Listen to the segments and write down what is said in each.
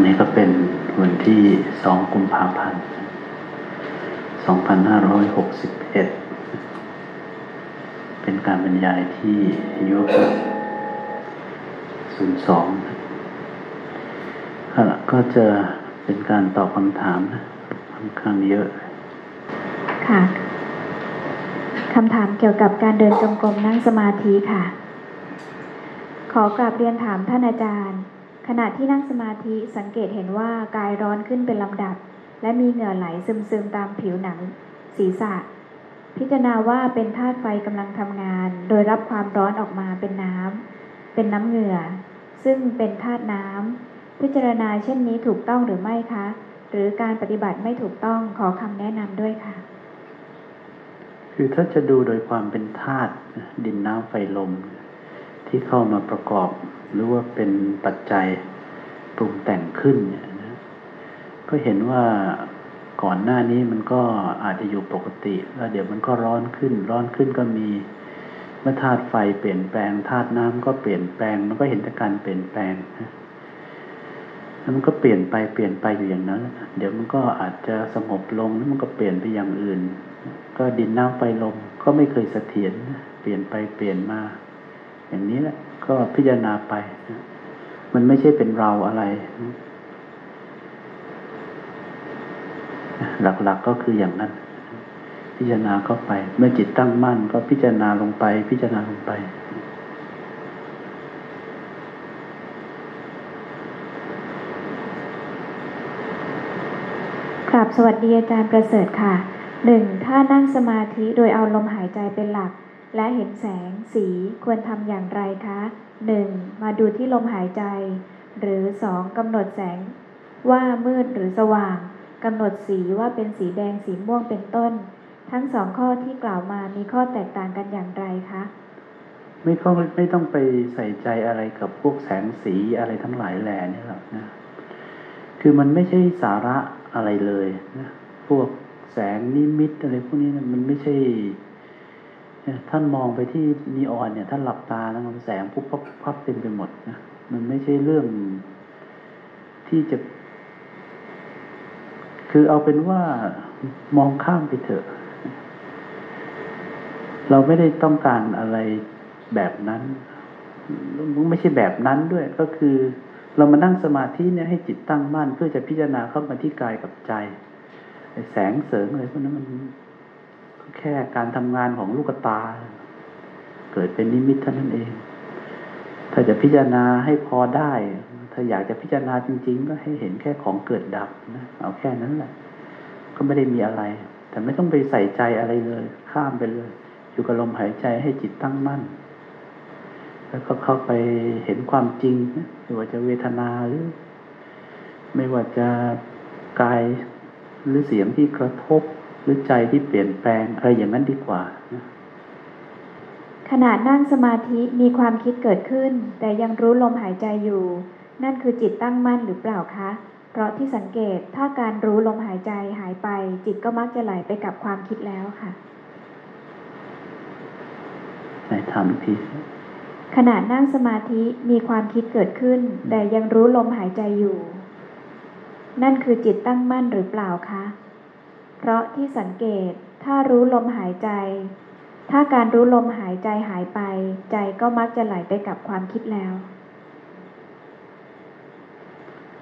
วันนี้ก็เป็นวันที่สองกุมภาพันธ์ สองพันห้าร้อยหกสิบเอ็ดเป็นการบรรยายที่ยุคศูนย์สองก็จะเป็นการตอบคำถามนะค่อนข้างเยอะ ค่ะคำถามเกี่ยวกับการเดินจงกรมนั่งสมาธิค่ะ ขอกราบเรียนถามท่านอาจารย์ ขณะที่นั่งสมาธิสังเกตเห็นว่ากายร้อนขึ้นเป็นลำดับ และมีเหงื่อไหลซึมๆตามผิวหนัง ศีรษะ พิจารณาว่าเป็นธาตุไฟกำลังทำงาน โดยรับความร้อนออกมาเป็นน้ำเป็นน้ำเหงื่อ ซึ่งเป็นธาตุน้ำพิจารณาเช่นนี้ถูกต้องหรือไม่คะ หรือการปฏิบัติไม่ถูกต้องขอคำแนะนำด้วยค่ะ คือถ้าจะดูโดยความเป็นธาตุดินน้ำไฟลม ที่เข้ามาประกอบ หรือว่าเป็นปัจจัยปรุงแต่งขึ้นเนี่ย ก็เห็นว่าก่อนหน้านี้มันก็อาจจะอยู่ปกติ แล้วเดี๋ยวมันก็ร้อนขึ้น ร้อนขึ้นก็มี เมื่อธาตุไฟเปลี่ยนแปลงธาตุน้ำก็เปลี่ยนแปลง มันก็เห็นแต่การเปลี่ยนแปลงนะแล้วมันก็เปลี่ยนไปเปลี่ยนไปอยู่อย่างนั้น เดี๋ยวมันก็อาจจะสงบลงแล้วมันก็เปลี่ยนไปอย่างอื่น ก็ดินน้ำไฟลมก็ไม่เคยเสถียรเปลี่ยนไปเปลี่ยนมา อย่างนี้แหละก็พิจารณาไป มันไม่ใช่เป็นเราอะไร หลักๆกก็คืออย่างนั้น พิจารณาเข้าไป เมื่อจิตตั้งมั่นก็พิจารณาลงไป พิจารณาลงไป ครับสวัสดีอาจารย์ประเสริฐค่ะหนึ่งถ้านั่งสมาธิโดยเอาลมหายใจเป็นหลัก และเห็นแสงสีควรทำอย่างไรคะหนึ่งมาดูที่ลมหายใจ หรือสองกำหนดแสงว่ามืดหรือสว่าง กำหนดสีว่าเป็นสีแดงสีม่วงเป็นต้น ทั้งสองข้อที่กล่าวมามีข้อแตกต่างกันอย่างไรคะไม่ต้องไม่ต้องไปใส่ใจอะไรกับพวกแสงสีอะไรทั้งหลายแหล่นี่หรอกนะ คือมันไม่ใช่สาระอะไรเลยนะ พวกแสงนิมิตอะไรพวกนี้นะมันไม่ใช่ ท่านมองไปที่นีออนเนี่ย ท่านหลับตาแล้วมันแสงปุ๊บปั๊บพับเต็มไปหมดนะ มันไม่ใช่เรื่องที่จะ คือเอาเป็นว่ามองข้ามไปเถอะ เราไม่ได้ต้องการอะไรแบบนั้นไม่ใช่แบบนั้นด้วย ก็คือ เรามานั่งสมาธิเนี่ยให้จิตตั้งมั่นเพื่อจะพิจารณาเข้ามาที่กายกับใจแสงเสริงอะไรพวกนั้นมันแค่การทำงานของลูกตา เกิดเป็นนิมิตเท่านั้นเอง ถ้าจะพิจารณาให้พอได้ถ้าอยากจะพิจารณาจริง ๆ ก็ให้เห็นแค่ของเกิดดับนะเอาแค่นั้นแหละ ก็ไม่ได้มีอะไร แต่ไม่ต้องไปใส่ใจอะไรเลย ข้ามไปเลย อยู่กับลมหายใจให้จิตตั้งมั่น แล้วก็เข้าไปเห็นความจริงไม่ว่าจะเวทนาหรือ ไม่ว่าจะกายหรือเสียงที่กระทบหรือใจที่เปลี่ยนแปลงอะไรอย่างนั้นดีกว่าขณะนั่งสมาธิมีความคิดเกิดขึ้น แต่ยังรู้ลมหายใจอยู่ นั่นคือจิตตั้งมั่นหรือเปล่าคะ เพราะที่สังเกตถ้าการรู้ลมหายใจหายไป จิตก็มักจะไหลไปกับความคิดแล้วค่ะไหนทำทีขณะนั่งสมาธิมีความคิดเกิดขึ้น แต่ยังรู้ลมหายใจอยู่ นั่นคือจิตตั้งมั่นหรือเปล่าคะ เพราะที่สังเกตถ้ารู้ลมหายใจ ถ้าการรู้ลมหายใจหายไป ใจก็มักจะไหลไปกับความคิดแล้ว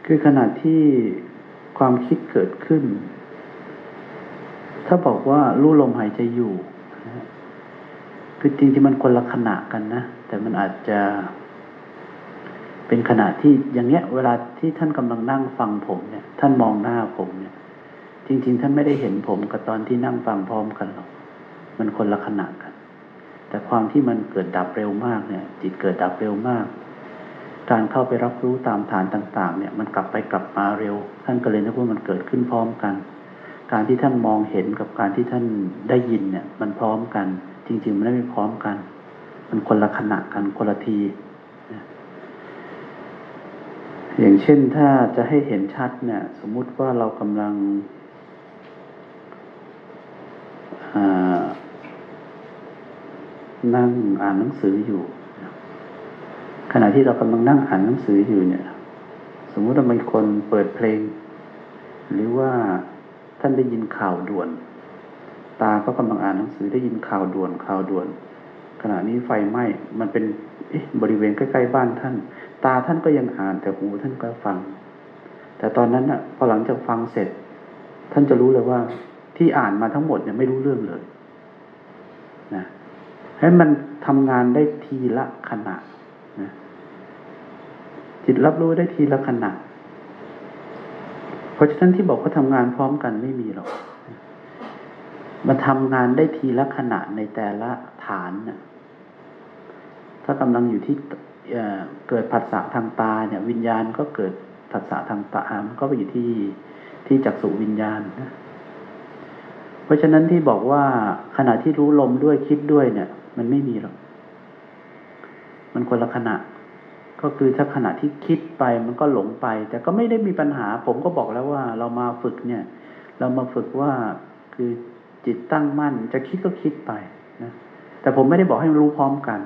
คือขณะที่ความคิดเกิดขึ้น ถ้าบอกว่ารู้ลมหายใจอยู่คือจริงๆมันคนละขณะกันนะ แต่มันอาจจะเป็นขณะที่อย่างเนี้ย เวลาที่ท่านกำลังนั่งฟังผมเนี่ย ท่านมองหน้าผมเนี่ย จริง ๆ ท่านไม่ได้เห็นผมกับตอนที่นั่งฟังพร้อมกันหรอกมันคนละขณะกัน แต่ความที่มันเกิดดับเร็วมากเนี่ย จิตเกิดดับเร็วมาก การเข้าไปรับรู้ตามฐานต่าง ๆ เนี่ยมันกลับไปกลับมาเร็ว ท่านก็เลยนึกว่ามันเกิดขึ้นพร้อมกัน การที่ท่านมองเห็นกับการที่ท่านได้ยินเนี่ยมันพร้อมกัน จริง ๆ มันไม่พร้อมกัน มันคนละขณะกันคนละทีอย่างเช่นถ้าจะให้เห็นชัดเนี่ย สมมุติว่าเรากำลังนั่งอ่านหนังสืออยู่ ขณะที่เรากำลังนั่งอ่านหนังสืออยู่เนี่ย สมมุติว่ามีคนเปิดเพลง หรือว่าท่านได้ยินข่าวด่วน ตาก็กำลังอ่านหนังสือได้ยินข่าวด่วนข่าวด่วน ขณะนี้ไฟไหม้มันเป็นบริเวณใกล้ๆบ้านท่าน ตาท่านก็ยังอ่านแต่หูท่านก็ฟัง แต่ตอนนั้นอะพอหลังจากฟังเสร็จ ท่านจะรู้เลยว่าที่อ่านมาทั้งหมดเนี่ยไม่รู้เรื่องเลยนะให้มันทำงานได้ทีละขณะ จิตรับรู้ได้ทีละขณะเพราะฉะนั้นที่บอกว่าทำงานพร้อมกันไม่มีหรอกมันทำงานได้ทีละขณะในแต่ละฐานน่ะถ้ากำลังอยู่ที่เกิดผัสสะทางตาเนี่ย วิญญาณก็เกิดผัสสะทางตามันก็ไปอยู่ที่ที่จักษุวิญญาณนะเพราะฉะนั้นที่บอกว่าขณะที่รู้ลมด้วยคิดด้วยเนี่ย มันไม่มีหรอก มันคนละขณะ ก็คือถ้าขณะที่คิดไปมันก็หลงไป แต่ก็ไม่ได้มีปัญหา ผมก็บอกแล้วว่า เรามาฝึกเนี่ย เรามาฝึกว่าคือจิตตั้งมั่น จะคิดก็คิดไปนะแต่ผมไม่ได้บอกให้รู้พร้อมกัน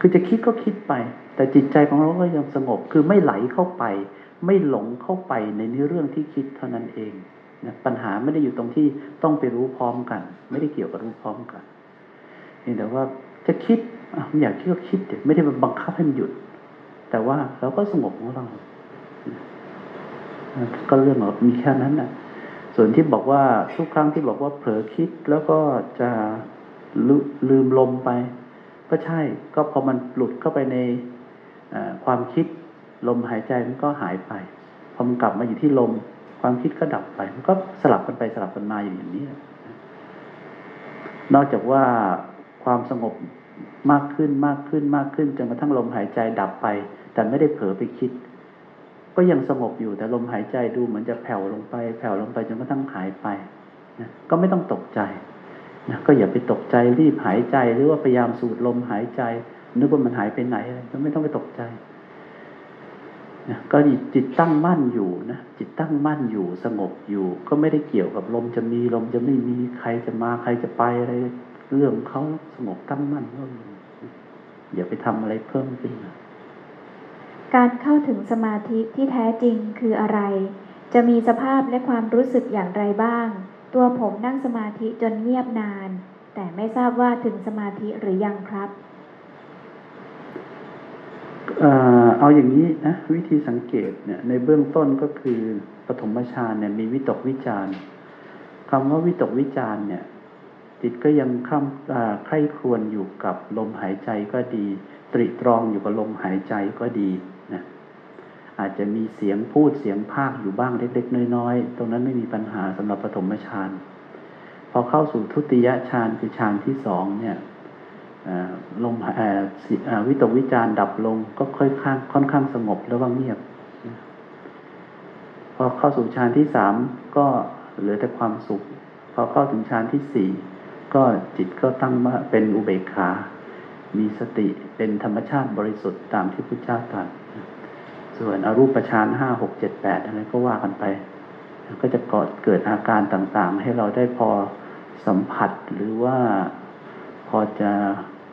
คือจะคิดก็คิดไป แต่จิตใจของเราก็ยังสงบ คือไม่ไหลเข้าไป ไม่หลงเข้าไปในเรื่องที่คิดเท่านั้นเองนะปัญหาไม่ได้อยู่ตรงที่ต้องไปรู้พร้อมกัน ไม่ได้เกี่ยวกับรู้พร้อมกันเพียงแต่ว่าจะคิดอยากคิดก็คิดไม่ได้บังคับให้มันหยุด แต่ว่าเราก็สงบของเรา ก็เรื่องของมีแค่นั้นนะส่วนที่บอกว่าทุกครั้งที่บอกว่าเผลอคิดแล้วก็จะลืมลมไป ก็ใช่ ก็พอมันหลุดเข้าไปในความคิดลมหายใจมันก็หายไปพอมันกลับมาอยู่ที่ลม ความคิดก็ดับไป มันก็สลับกันไปสลับกันมาอยู่อย่างนี้ นอกจากว่าความสงบมากขึ้นมากขึ้นมากขึ้นจนกระทั่งลมหายใจดับไป แต่ไม่ได้เผลอไปคิด ก็ยังสงบอยู่แต่ลมหายใจดูเหมือนจะแผ่วลงไป แผ่วลงไปจนกระทั่งหายไปนะก็ไม่ต้องตกใจนะก็อย่าไปตกใจรีบหายใจหรือว่าพยายามสูดลมหายใจ นึกว่ามันหายไปไหนอะไรก็ไม่ต้องไปตกใจนะก็จิตตั้งมั่นอยู่นะจิตตั้งมั่นอยู่สงบอยู่ ก็ไม่ได้เกี่ยวกับลมจะมีลมจะไม่มีใครจะมาใครจะไปอะไรเรื่องเขาสงบตั้งมั่นก็อย่าไปทำอะไรเพิ่มขึ้น การเข้าถึงสมาธิที่แท้จริงคืออะไร จะมีสภาพและความรู้สึกอย่างไรบ้าง ตัวผมนั่งสมาธิจนเงียบนาน แต่ไม่ทราบว่าถึงสมาธิหรือยังครับเอาอย่างนี้นะวิธีสังเกตเนี่ยในเบื้องต้นก็คือปฐมฌานเนี่ยมีวิตกวิจารคำว่าวิตกวิจารเนี่ยจิตก็ยังค้ำใคร่ครวญอยู่กับลมหายใจก็ดี ตริตรองอยู่กับลมหายใจก็ดี อาจจะมีเสียงพูดเสียงภาคอยู่บ้างเล็ก ๆ น้อยๆ ตรงนั้นไม่มีปัญหาสำหรับปฐมฌาน พอเข้าสู่ทุติยฌานคือฌานที่สองเนี่ยลมวิตกวิจารดับลงก็ค่อยข้างค่อนข้างสงบแล้วก็เงียบ พอเข้าสู่ฌานที่สามก็เหลือแต่ความสุข พอเข้าถึงฌานที่สี่ก็จิตก็ตั้งมาเป็นอุเบกขา มีสติเป็นธรรมชาติบริสุทธิ์ตามที่พุทธเจ้าตรัส ส่วนอรูปฌานห้าหกเจ็ดแปดอะไรก็ว่ากันไป ก็จะเกิดเกิดอาการต่างๆ ให้เราได้พอสัมผัสหรือว่าพอจะ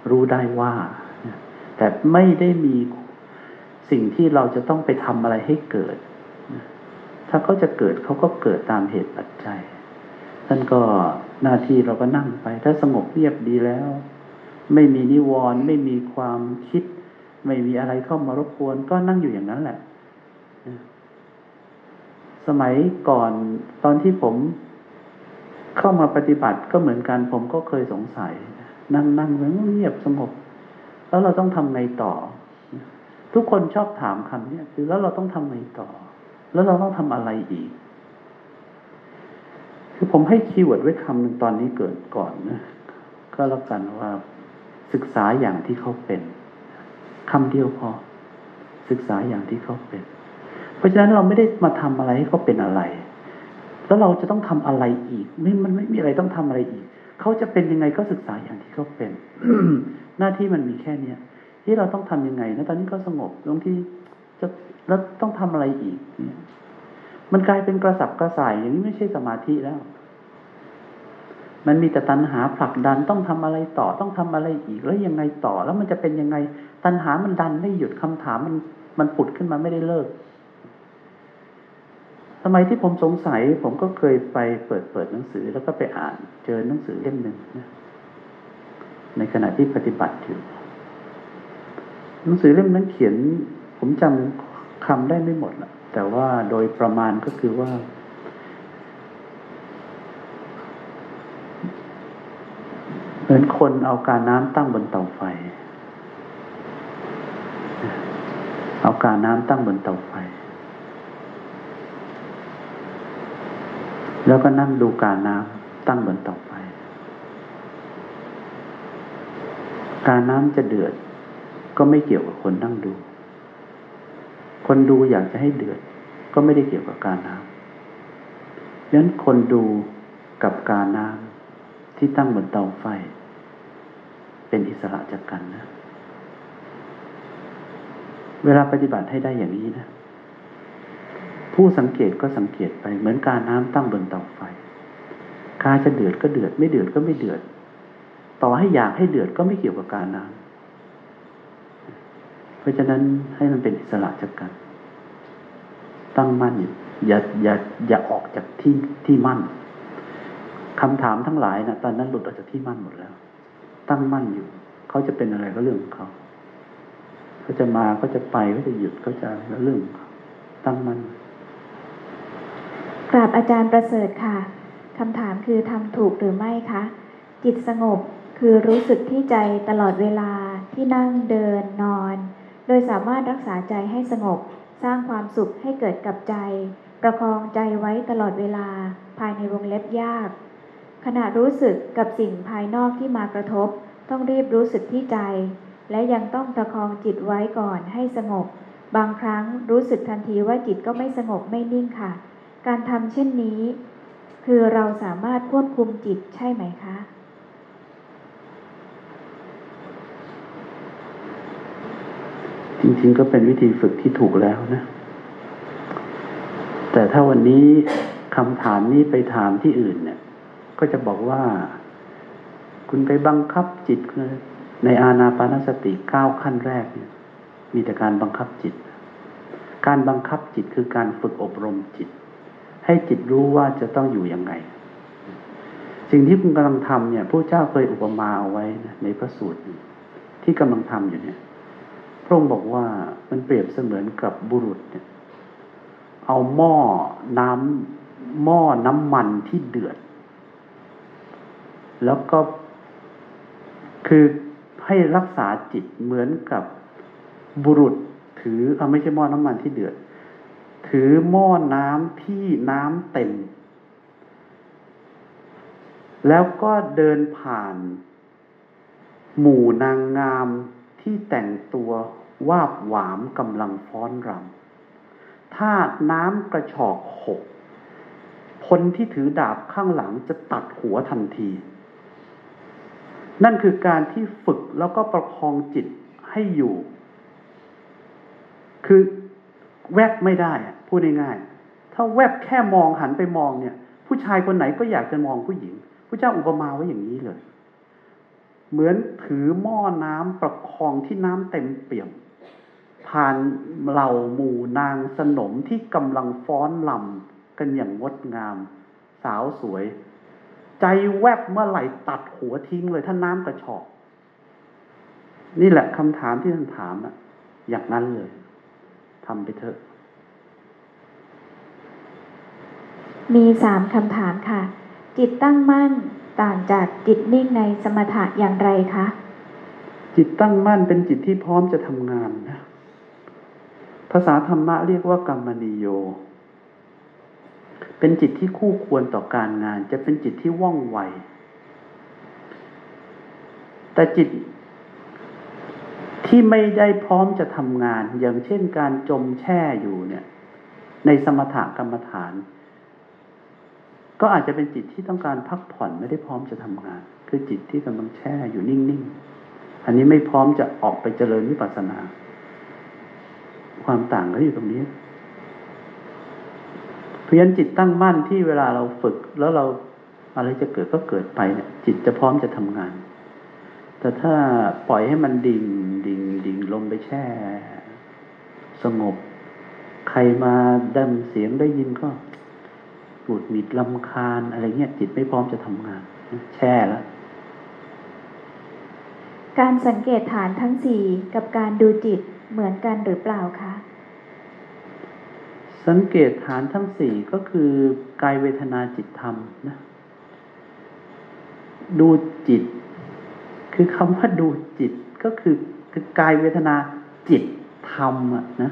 รู้ได้ว่า แต่ไม่ได้มีสิ่งที่เราจะต้องไปทำอะไรให้เกิด ถ้าเขาจะเกิดเขาก็เกิดตามเหตุปัจจัยท่านก็หน้าที่เราก็นั่งไป ถ้าสงบเรียบดีแล้ว ไม่มีนิวรณ์ไม่มีความคิด ไม่มีอะไรเข้ามารบกวน ก็นั่งอยู่อย่างนั้นแหละ สมัยก่อนตอนที่ผมเข้ามาปฏิบัติก็เหมือนกัน ผมก็เคยสงสัย นั่งนั่งเงียบสงบ แล้วเราต้องทำไงต่อ ทุกคนชอบถามคำนี้คือแล้วเราต้องทำไงต่อ แล้วเราต้องทำอะไรอีก คือผมให้ keyword ไว้คำหนึ่งตอนนี้เกิดก่อนนะก็แล้วกันว่าศึกษาอย่างที่เขาเป็น คำเดียวพอ ศึกษาอย่างที่เขาเป็น เพราะฉะนั้นเราไม่ได้มาทำอะไรให้เขาเป็นอะไร แล้วเราจะต้องทำอะไรอีก ไม่มันไม่มีอะไรต้องทำอะไรอีก เขาจะเป็นยังไงก็ศึกษาอย่างที่เขาเป็น หน้าที่มันมีแค่เนี้ยที่เราต้องทำยังไงนะตอนนี้ก็สงบบางทีจะแล้วต้องทำอะไรอีกเนี่ยมันกลายเป็นกระสับกระส่ายอย่างนี้ไม่ใช่สมาธิแล้ว มันมีแต่ตัณหาผลักดันต้องทำอะไรต่อต้องทำอะไรอีกแล้วยังไงต่อ แล้วมันจะเป็นยังไง ตัณหามันดันไม่หยุดคำถามมันมันผุดขึ้นมาไม่ได้เลิกสมัยที่ผมสงสัย ผมก็เคยไปเปิดเปิดหนังสือแล้วก็ไปอ่าน เจอหนังสือเล่มหนึ่งนะในขณะที่ปฏิบัติอยู่หนังสือเล่มนั้นเขียน ผมจำคำได้ไม่หมดละแต่ว่าโดยประมาณก็คือว่า เหมือนคนเอาการน้ำตั้งบนเตาไฟ เอาการน้ำตั้งบนเตาไฟ แล้วก็นั่งดูการน้ำตั้งบนเตาไฟ การน้ำจะเดือด ก็ไม่เกี่ยวกับคนนั่งดู คนดูอยากจะให้เดือด ก็ไม่ได้เกี่ยวกับการน้ำดังนั้นคนดูกับการน้ำที่ตั้งบนเตาไฟ เป็นอิสระจากกันนะ เวลาปฏิบัติให้ได้อย่างนี้นะ ผู้สังเกตก็สังเกตไป เหมือนการน้ำตั้งบนเตาไฟกาจะเดือดก็เดือด ไม่เดือดก็ไม่เดือด ต่อให้อยากให้เดือดก็ไม่เกี่ยวกับการน้ำเพราะฉะนั้นให้มันเป็นอิสระจากกัน ตั้งมั่นอยู่อย่าอย่าอย่าออกจากที่ที่มั่นคำถามทั้งหลายนะตอนนั้นหลุดออกจากที่มั่นหมดแล้ว ตั้งมั่นอยู่ เขาจะเป็นอะไรก็เรื่องของเขา เขาจะมาเขาจะไปเขาจะหยุดเขาจะอะไรก็เรื่องของเขาตั้งมั่นกราบอาจารย์ประเสริฐค่ะคำถามคือทำถูกหรือไม่คะ จิตสงบคือรู้สึกที่ใจตลอดเวลาที่นั่งเดินนอน โดยสามารถรักษาใจให้สงบ สร้างความสุขให้เกิดกับใจ ประคองใจไว้ตลอดเวลาภายในวงเล็บยาก ขณะรู้สึกกับสิ่งภายนอกที่มากระทบ ต้องรีบรู้สึกที่ใจ และยังต้องประคองจิตไว้ก่อนให้สงบ บางครั้งรู้สึกทันทีว่าจิตก็ไม่สงบไม่นิ่งค่ะ การทำเช่นนี้ คือเราสามารถควบคุมจิตใช่ไหมคะจริงๆ ก็เป็นวิธีฝึกที่ถูกแล้วนะ แต่ถ้าวันนี้คำถามนี้ไปถามที่อื่นเนี่ย ก็จะบอกว่า คุณไปบังคับจิตในอาณาปานสติเก้าขั้นแรกเนี่ย มีแต่การบังคับจิต การบังคับจิตคือการฝึกอบรมจิต ให้จิตรู้ว่าจะต้องอยู่ยังไง สิ่งที่คุณกำลังทำเนี่ยพระเจ้าเคยอุปมาเอาไว้นะในพระสูตรที่กำลังทำอยู่เนี่ยพระองค์บอกว่ามันเปรียบเสมือนกับบุรุษเนี่ย เอาหม้อน้ำหม้อน้ำมันที่เดือด แล้วก็คือให้รักษาจิตเหมือนกับบุรุษถือเอาไม่ใช่หม้อน้ำมันที่เดือด ถือหม้อน้ำที่น้ำเต็ม แล้วก็เดินผ่าน หมู่นางงามที่แต่งตัววาบหวามกำลังฟ้อนรำ ถ้าน้ำกระชอกหกคนที่ถือดาบข้างหลังจะตัดหัวทันที นั่นคือการที่ฝึกแล้วก็ประคองจิตให้อยู่ คือแวบไม่ได้อะพูดง่ายๆถ้าแวบแค่มองหันไปมองเนี่ย ผู้ชายคนไหนก็อยากจะมองผู้หญิงพระเจ้าอุปมาไว้อย่างนี้เลย เหมือนถือหม้อน้ำประคองที่น้ำเต็มเปี่ยม ผ่านเหล่าหมู่นางสนมที่กำลังฟ้อนลำกันอย่างงดงาม สาวสวย ใจแวบเมื่อไหร่ตัดหัวทิ้งเลยถ้าน้ำกระชอก นี่แหละคำถามที่ท่านถามอะอย่างนั้นเลยทำไปเถอะ มีสามคำถามค่ะ จิตตั้งมั่นต่างจากจิตนิ่งในสมถะอย่างไรคะ จิตตั้งมั่นเป็นจิตที่พร้อมจะทำงานนะ ภาษาธรรมะเรียกว่ากรรมนิโย เป็นจิตที่คู่ควรต่อการงาน จะเป็นจิตที่ว่องไว แต่จิตที่ไม่ได้พร้อมจะทำงาน อย่างเช่นการจมแช่อยู่เนี่ย ในสมถกรรมฐาน ก็อาจจะเป็นจิตที่ต้องการพักผ่อนไม่ได้พร้อมจะทำงาน คือจิตที่กำลังแช่อยู่นิ่งๆ อันนี้ไม่พร้อมจะออกไปเจริญวิปัสสนา ความต่างก็อยู่ตรงนี้ เพราะฉะนั้นจิตตั้งมั่นที่เวลาเราฝึกแล้วเราอะไรจะเกิดก็เกิดไปเนี่ยจิตจะพร้อมจะทำงาน แต่ถ้าปล่อยให้มันดิ่งดิ่งดิ่งลงไปแช่ สงบ ใครมาดังเสียงได้ยินก็หงุดหงิดลำคาญอะไรเงี้ยจิตไม่พร้อมจะทำงาน แช่แล้วการสังเกตฐานทั้งสี่กับการดูจิตเหมือนกันหรือเปล่าคะ สังเกตฐานทั้งสี่ก็คือกายเวทนาจิตธรรมนะ ดูจิต คือคำว่าดูจิตก็คือคือกายเวทนาจิตธรรมอะนะ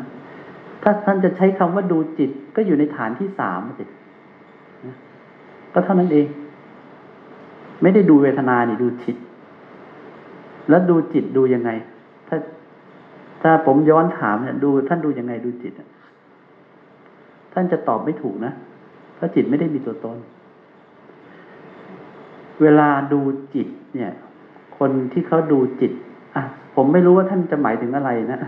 ถ้าท่านจะใช้คำว่าดูจิตก็อยู่ในฐานที่สามสินะก็เท่านั้นเอง ไม่ได้ดูเวทนานี่ดูจิต แล้วดูจิตดูยังไง ถ้าถ้าผมย้อนถามเนี่ยดูท่านดูยังไงดูจิตอะ ท่านจะตอบไม่ถูกนะเพราะจิตไม่ได้มีตัวตน เวลาดูจิต เนี่ย คนที่เขาดูจิตอะผมไม่รู้ว่าท่านจะหมายถึงอะไรนะ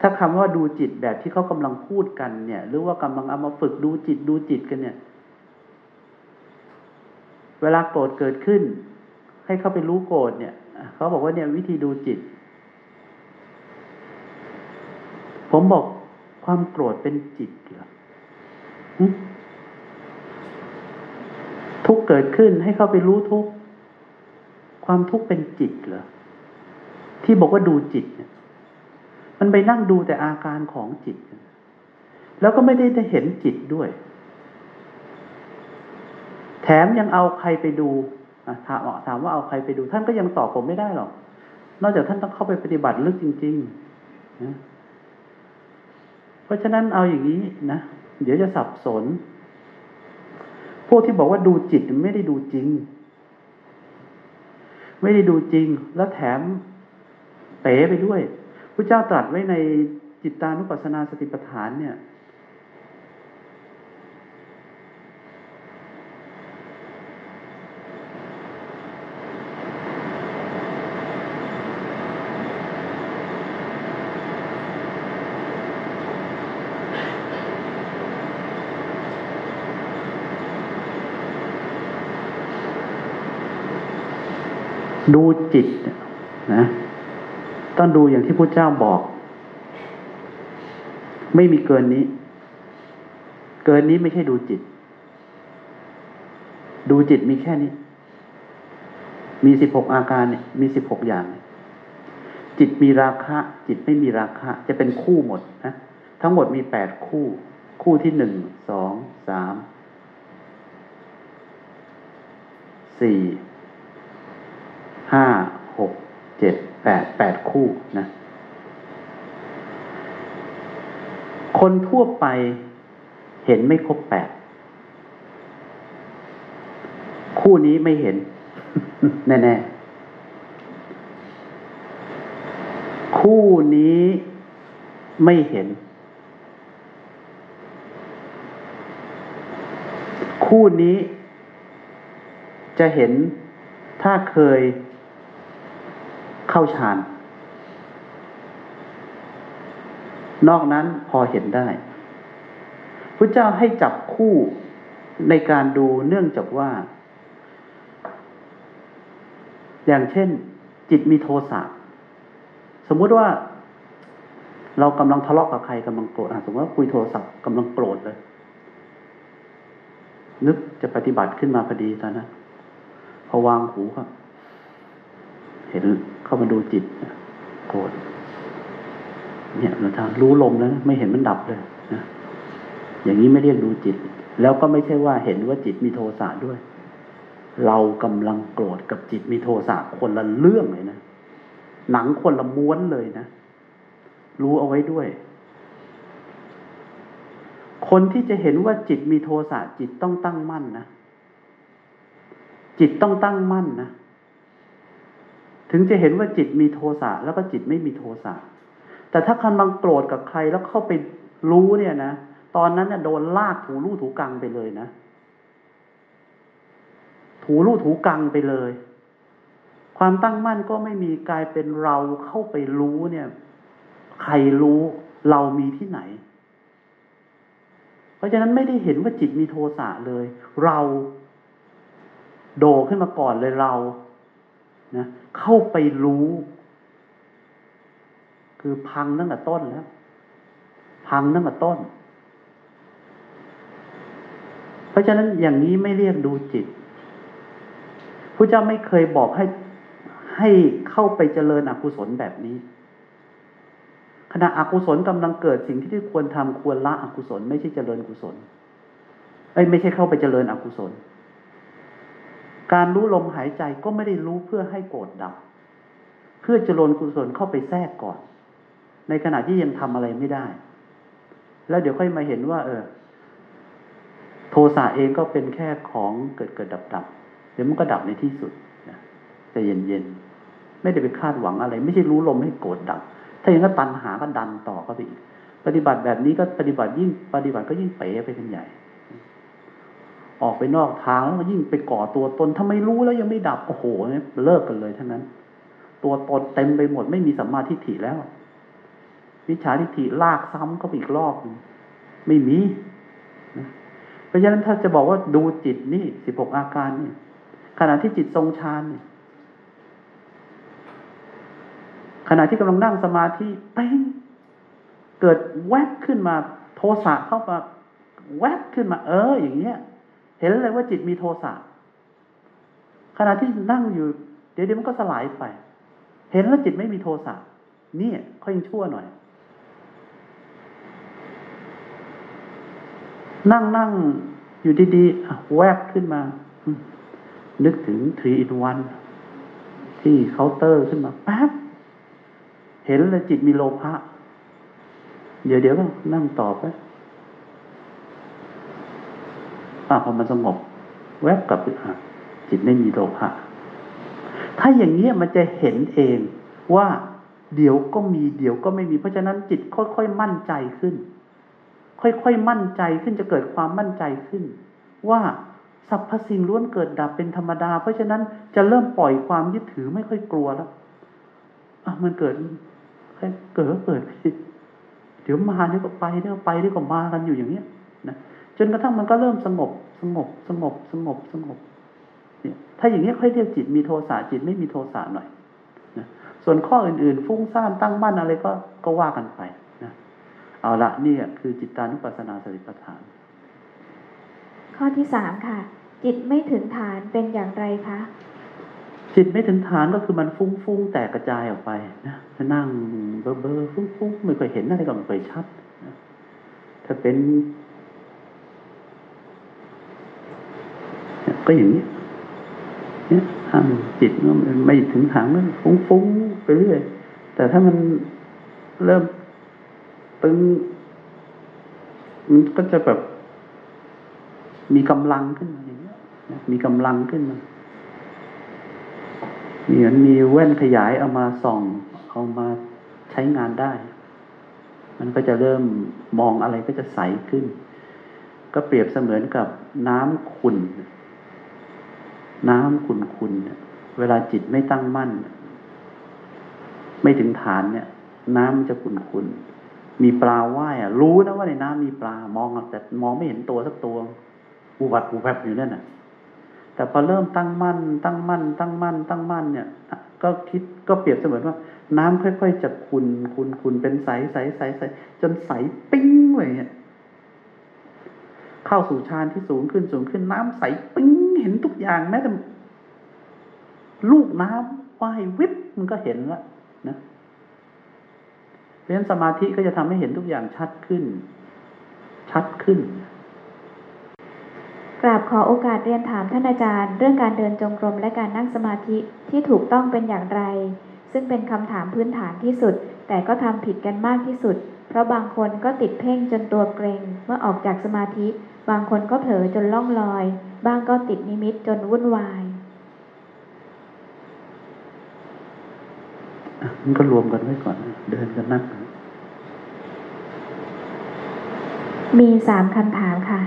ถ้าคำว่าดูจิตแบบที่เขากำลังพูดกันเนี่ย หรือว่ากำลังเอามาฝึกดูจิตดูจิตกันเนี่ย เวลาโกรธเกิดขึ้น ให้เขาไปรู้โกรธเนี่ยเขาบอกว่าเนี่ยวิธีดูจิต ผมบอกความโกรธเป็นจิตเหรอ ทุกเกิดขึ้นให้เข้าไปรู้ทุกความทุกข์เป็นจิตเหรอที่บอกว่าดูจิตเนี่ยมันไปนั่งดูแต่อาการของจิต แล้วก็ไม่ได้ได้เห็นจิตด้วย แถมยังเอาใครไปดูถามถามว่าเอาใครไปดู ท่านก็ยังตอบผมไม่ได้หรอก นอกจากท่านต้องเข้าไปปฏิบัติลึกจริง ๆ นะ เพราะฉะนั้นเอาอย่างนี้นะ เดี๋ยวจะสับสน พวกที่บอกว่าดูจิตไม่ได้ดูจริง ไม่ได้ดูจริง แล้วแถมเป๋ไปด้วยพระเจ้าตรัสไว้ในจิตตานุปัสสนาสติปัฏฐานเนี่ย ดูจิตนะต้องดูอย่างที่พระเจ้าบอก ไม่มีเกินนี้ เกินนี้ไม่ใช่ดูจิต ดูจิตมีแค่นี้ มีสิบหกอาการเนี่ยมีสิบหกอย่าง จิตมีราคะ จิตไม่มีราคะ จะเป็นคู่หมดนะทั้งหมดมีแปดคู่ คู่ที่หนึ่งสองสามสี่ ห้าหกเจ็ดแปดแปดคู่นะ คนทั่วไปเห็นไม่ครบแปดคู่นี้ไม่เห็น แน่ ๆ คู่นี้ไม่เห็น คู่นี้จะเห็นถ้าเคย เข้าฌาน นอกนั้นพอเห็นได้พระเจ้าให้จับคู่ในการดูเนื่องจากว่า อย่างเช่น จิตมีโทสะสมมุติว่า เรากำลังทะเลาะกับใครกำลังโกรธสมมติว่าคุยโทรศัพท์กำลังโกรธเลย นึกจะปฏิบัติขึ้นมาพอดีตอนนั้นพอวางหูก็เห็น เข้ามาดูจิตโกรธเนี่ยเราทารู้ลมแล้วไม่เห็นมันดับเลยนะอย่างนี้ไม่เรียกดูจิต แล้วก็ไม่ใช่ว่าเห็นว่าจิตมีโทสะด้วย เรากำลังโกรธกับจิตมีโทสะคนละเรื่องเลยนะหนังคนละม้วนเลยนะรู้เอาไว้ด้วย คนที่จะเห็นว่าจิตมีโทสะจิตต้องตั้งมั่นนะจิตต้องตั้งมั่นนะ ถึงจะเห็นว่าจิตมีโทสะแล้วก็จิตไม่มีโทสะแต่ถ้าคันบังโกรธกับใครแล้วเข้าไปรู้เนี่ยนะตอนนั้นเนี่ยโดนลากถูลู่ถูกังไปเลยนะ ถูรูถูกังไปเลย ความตั้งมั่นก็ไม่มีกลายเป็นเราเข้าไปรู้เนี่ย ใครรู้เรามีที่ไหน เพราะฉะนั้นไม่ได้เห็นว่าจิตมีโทสะเลย เรา โดขึ้นมาก่อนเลยเรา นะเข้าไปรู้ คือพังตั้งแต่ต้นแล้ว พังตั้งแต่ต้น เพราะฉะนั้นอย่างนี้ไม่เรียกดูจิตพระเจ้าไม่เคยบอกให้ให้เข้าไปเจริญอกุศลแบบนี้ ขณะอกุศลกำลังเกิดสิ่งที่ควรทำควรละอกุศล ไม่ใช่เจริญกุศลเอ้ยไม่ใช่เข้าไปเจริญอกุศล การรู้ลมหายใจก็ไม่ได้รู้เพื่อให้โกรธดับ เพื่อจริญกุศลเข้าไปแทรกก่อน ในขณะที่ยังทำอะไรไม่ได้ แล้วเดี๋ยวค่อยมาเห็นว่า เออ โทสะเองก็เป็นแค่ของเกิดเกิดดับดับเดี๋ยวมันก็ดับในที่สุดนะเย็นเย็นไม่ได้ไปคาดหวังอะไร ไม่ใช่รู้ลมให้โกรธดับ ถ้าอย่างนั้นตันหาก็ดันต่อเข้าไปอีก ปฏิบัติแบบนี้ก็ปฏิบัติยิ่ง ปฏิบัติก็ยิ่งเป๋ไปกันใหญ่ ออกไปนอกทางแล้วยิ่งไปก่อตัวตนทำไมรู้แล้วยังไม่ดับโอ้โหเลิกกันเลยทั้งนั้น ตัวตนเต็มไปหมดไม่มีสัมมาทิฏฐิแล้ว วิชาทิฏฐิลากซ้ำเข้าไปอีกรอบหนึ่งไม่มีเพราะฉะนั้นถ้าจะบอกว่าดูจิตนี่สิบหกอาการนี่ขณะที่จิตทรงฌานนี่ขณะที่กำลังนั่งสมาธิเป้งเกิดแวบขึ้นมา โทสะเข้ามาแวบขึ้นมา เออ อย่างเงี้ย เห็นเลยว่าจิตมีโทสะขณะที่นั่งอยู่ เดี๋ยวเดี๋ยวมันก็สลายไป เห็นแล้วจิตไม่มีโทสะนี่เขายังชั่วหน่อย นั่งนั่งอยู่ดีๆแวบขึ้นมา นึกถึงทรีอินวัน ที่เคาน์เตอร์ขึ้นมาแป๊บเห็นเลยจิตมีโลภะเดี๋ยวเดี๋ยวก็นั่งต่อไป อะพอมันสงบ แวบกลับไปอะจิตไม่มีโลภะถ้าอย่างเนี้ยมันจะเห็นเองว่าเดี๋ยวก็มีเดี๋ยวก็ไม่มี เพราะฉะนั้นจิตค่อยๆมั่นใจขึ้น ค่อยๆมั่นใจขึ้นจะเกิดความมั่นใจขึ้น ว่าสรรพสิ่งล้วนเกิดดับเป็นธรรมดา เพราะฉะนั้นจะเริ่มปล่อยความยึดถือไม่ค่อยกลัวแล้วอะมันเกิดเกิดก็เกิดสิเดี๋ยวมาเดี๋ยวก็ไปเดี๋ยวไปเดี๋ยวก็มากันอยู่อย่างเนี้ยนะ จนกระทั่งมันก็เริ่มสงบสงบสงบสงบสงบเนี่ยถ้าอย่างนี้ยค่อยเรียกจิตมีโทสะจิตไม่มีโทสะหน่อยนะส่วนข้ออื่นๆ ฟุ้งซ่านตั้งมั่นอะไรก็ก็ว่ากันไปนะเอาละนี่คือจิตตานุปัสสนาสติปัฏฐาน ข้อที่สามค่ะ จิตไม่ถึงฐานเป็นอย่างไรคะจิตไม่ถึงฐานก็คือมันฟุ้งฟุ้งๆแตกกระจายออกไปนะถ้านั่งเบอร์เบอร์ฟุ้งฟุ้งๆไม่ค่อยเห็นอะไรก็ไม่ค่อยชัดนะถ้าเป็นเนี่ย ก็อย่างนี้เนี่ยทางจิตมันไม่ถึงฐานมันฟุ้งๆไปเรื่อยแต่ถ้ามันเริ่มตึงมันก็จะแบบ มีกำลังขึ้นมาอย่างเงี้ยมีกำลังขึ้นมาเหมือนมีแว่นขยายเอามาส่องเอามาใช้งานได้ มันก็จะเริ่มมองอะไรก็จะใสขึ้น ก็เปรียบเสมือนกับน้ำขุ่น น้ำขุนขุนๆเนี่ย เวลาจิตไม่ตั้งมั่น ไม่ถึงฐานเนี่ย น้ำมันจะขุนขุนๆมีปลาว่ายอะ รู้นะว่าในน้ำมีปลามองแต่มองไม่เห็นตัวสักตัวบูบัดบูแวบอยู่นั่นน่ะ แต่พอเริ่มตั้งมั่น ตั้งมั่น ตั้งมั่น ตั้งมั่นเนี่ย ก็คิดก็เปรียบเสมือนว่า น้ำค่อยๆจะขุนขุนขุนเป็นใสใสใสใสจนใสปิ้งเลยเนี่ยเข้าสู่ฌานที่สูงขึ้นสูงขึ้นน้ำใสปิ้ง เห็นทุกอย่างแม้แต่ลูกน้ำว่ายวิบมันก็เห็นล้วนะเพราะฉะนั้นสมาธิก็จะทำให้เห็นทุกอย่างชัดขึ้น ชัดขึ้นกราบขอโอกาสเรียนถามท่านอาจารย์ เรื่องการเดินจงกรมและการนั่งสมาธิที่ถูกต้องเป็นอย่างไร ซึ่งเป็นคำถามพื้นฐานที่สุด แต่ก็ทำผิดกันมากที่สุด เพราะบางคนก็ติดเพ่งจนตัวเกรงเมื่อออกจากสมาธิ บางคนก็เผลอจนล่องลอย บ้างก็ติดนิมิตจนวุ่นวายอะมันก็รวมกันไว้ก่อนนะเดินกันนั่งมีสามคำถามค่ะ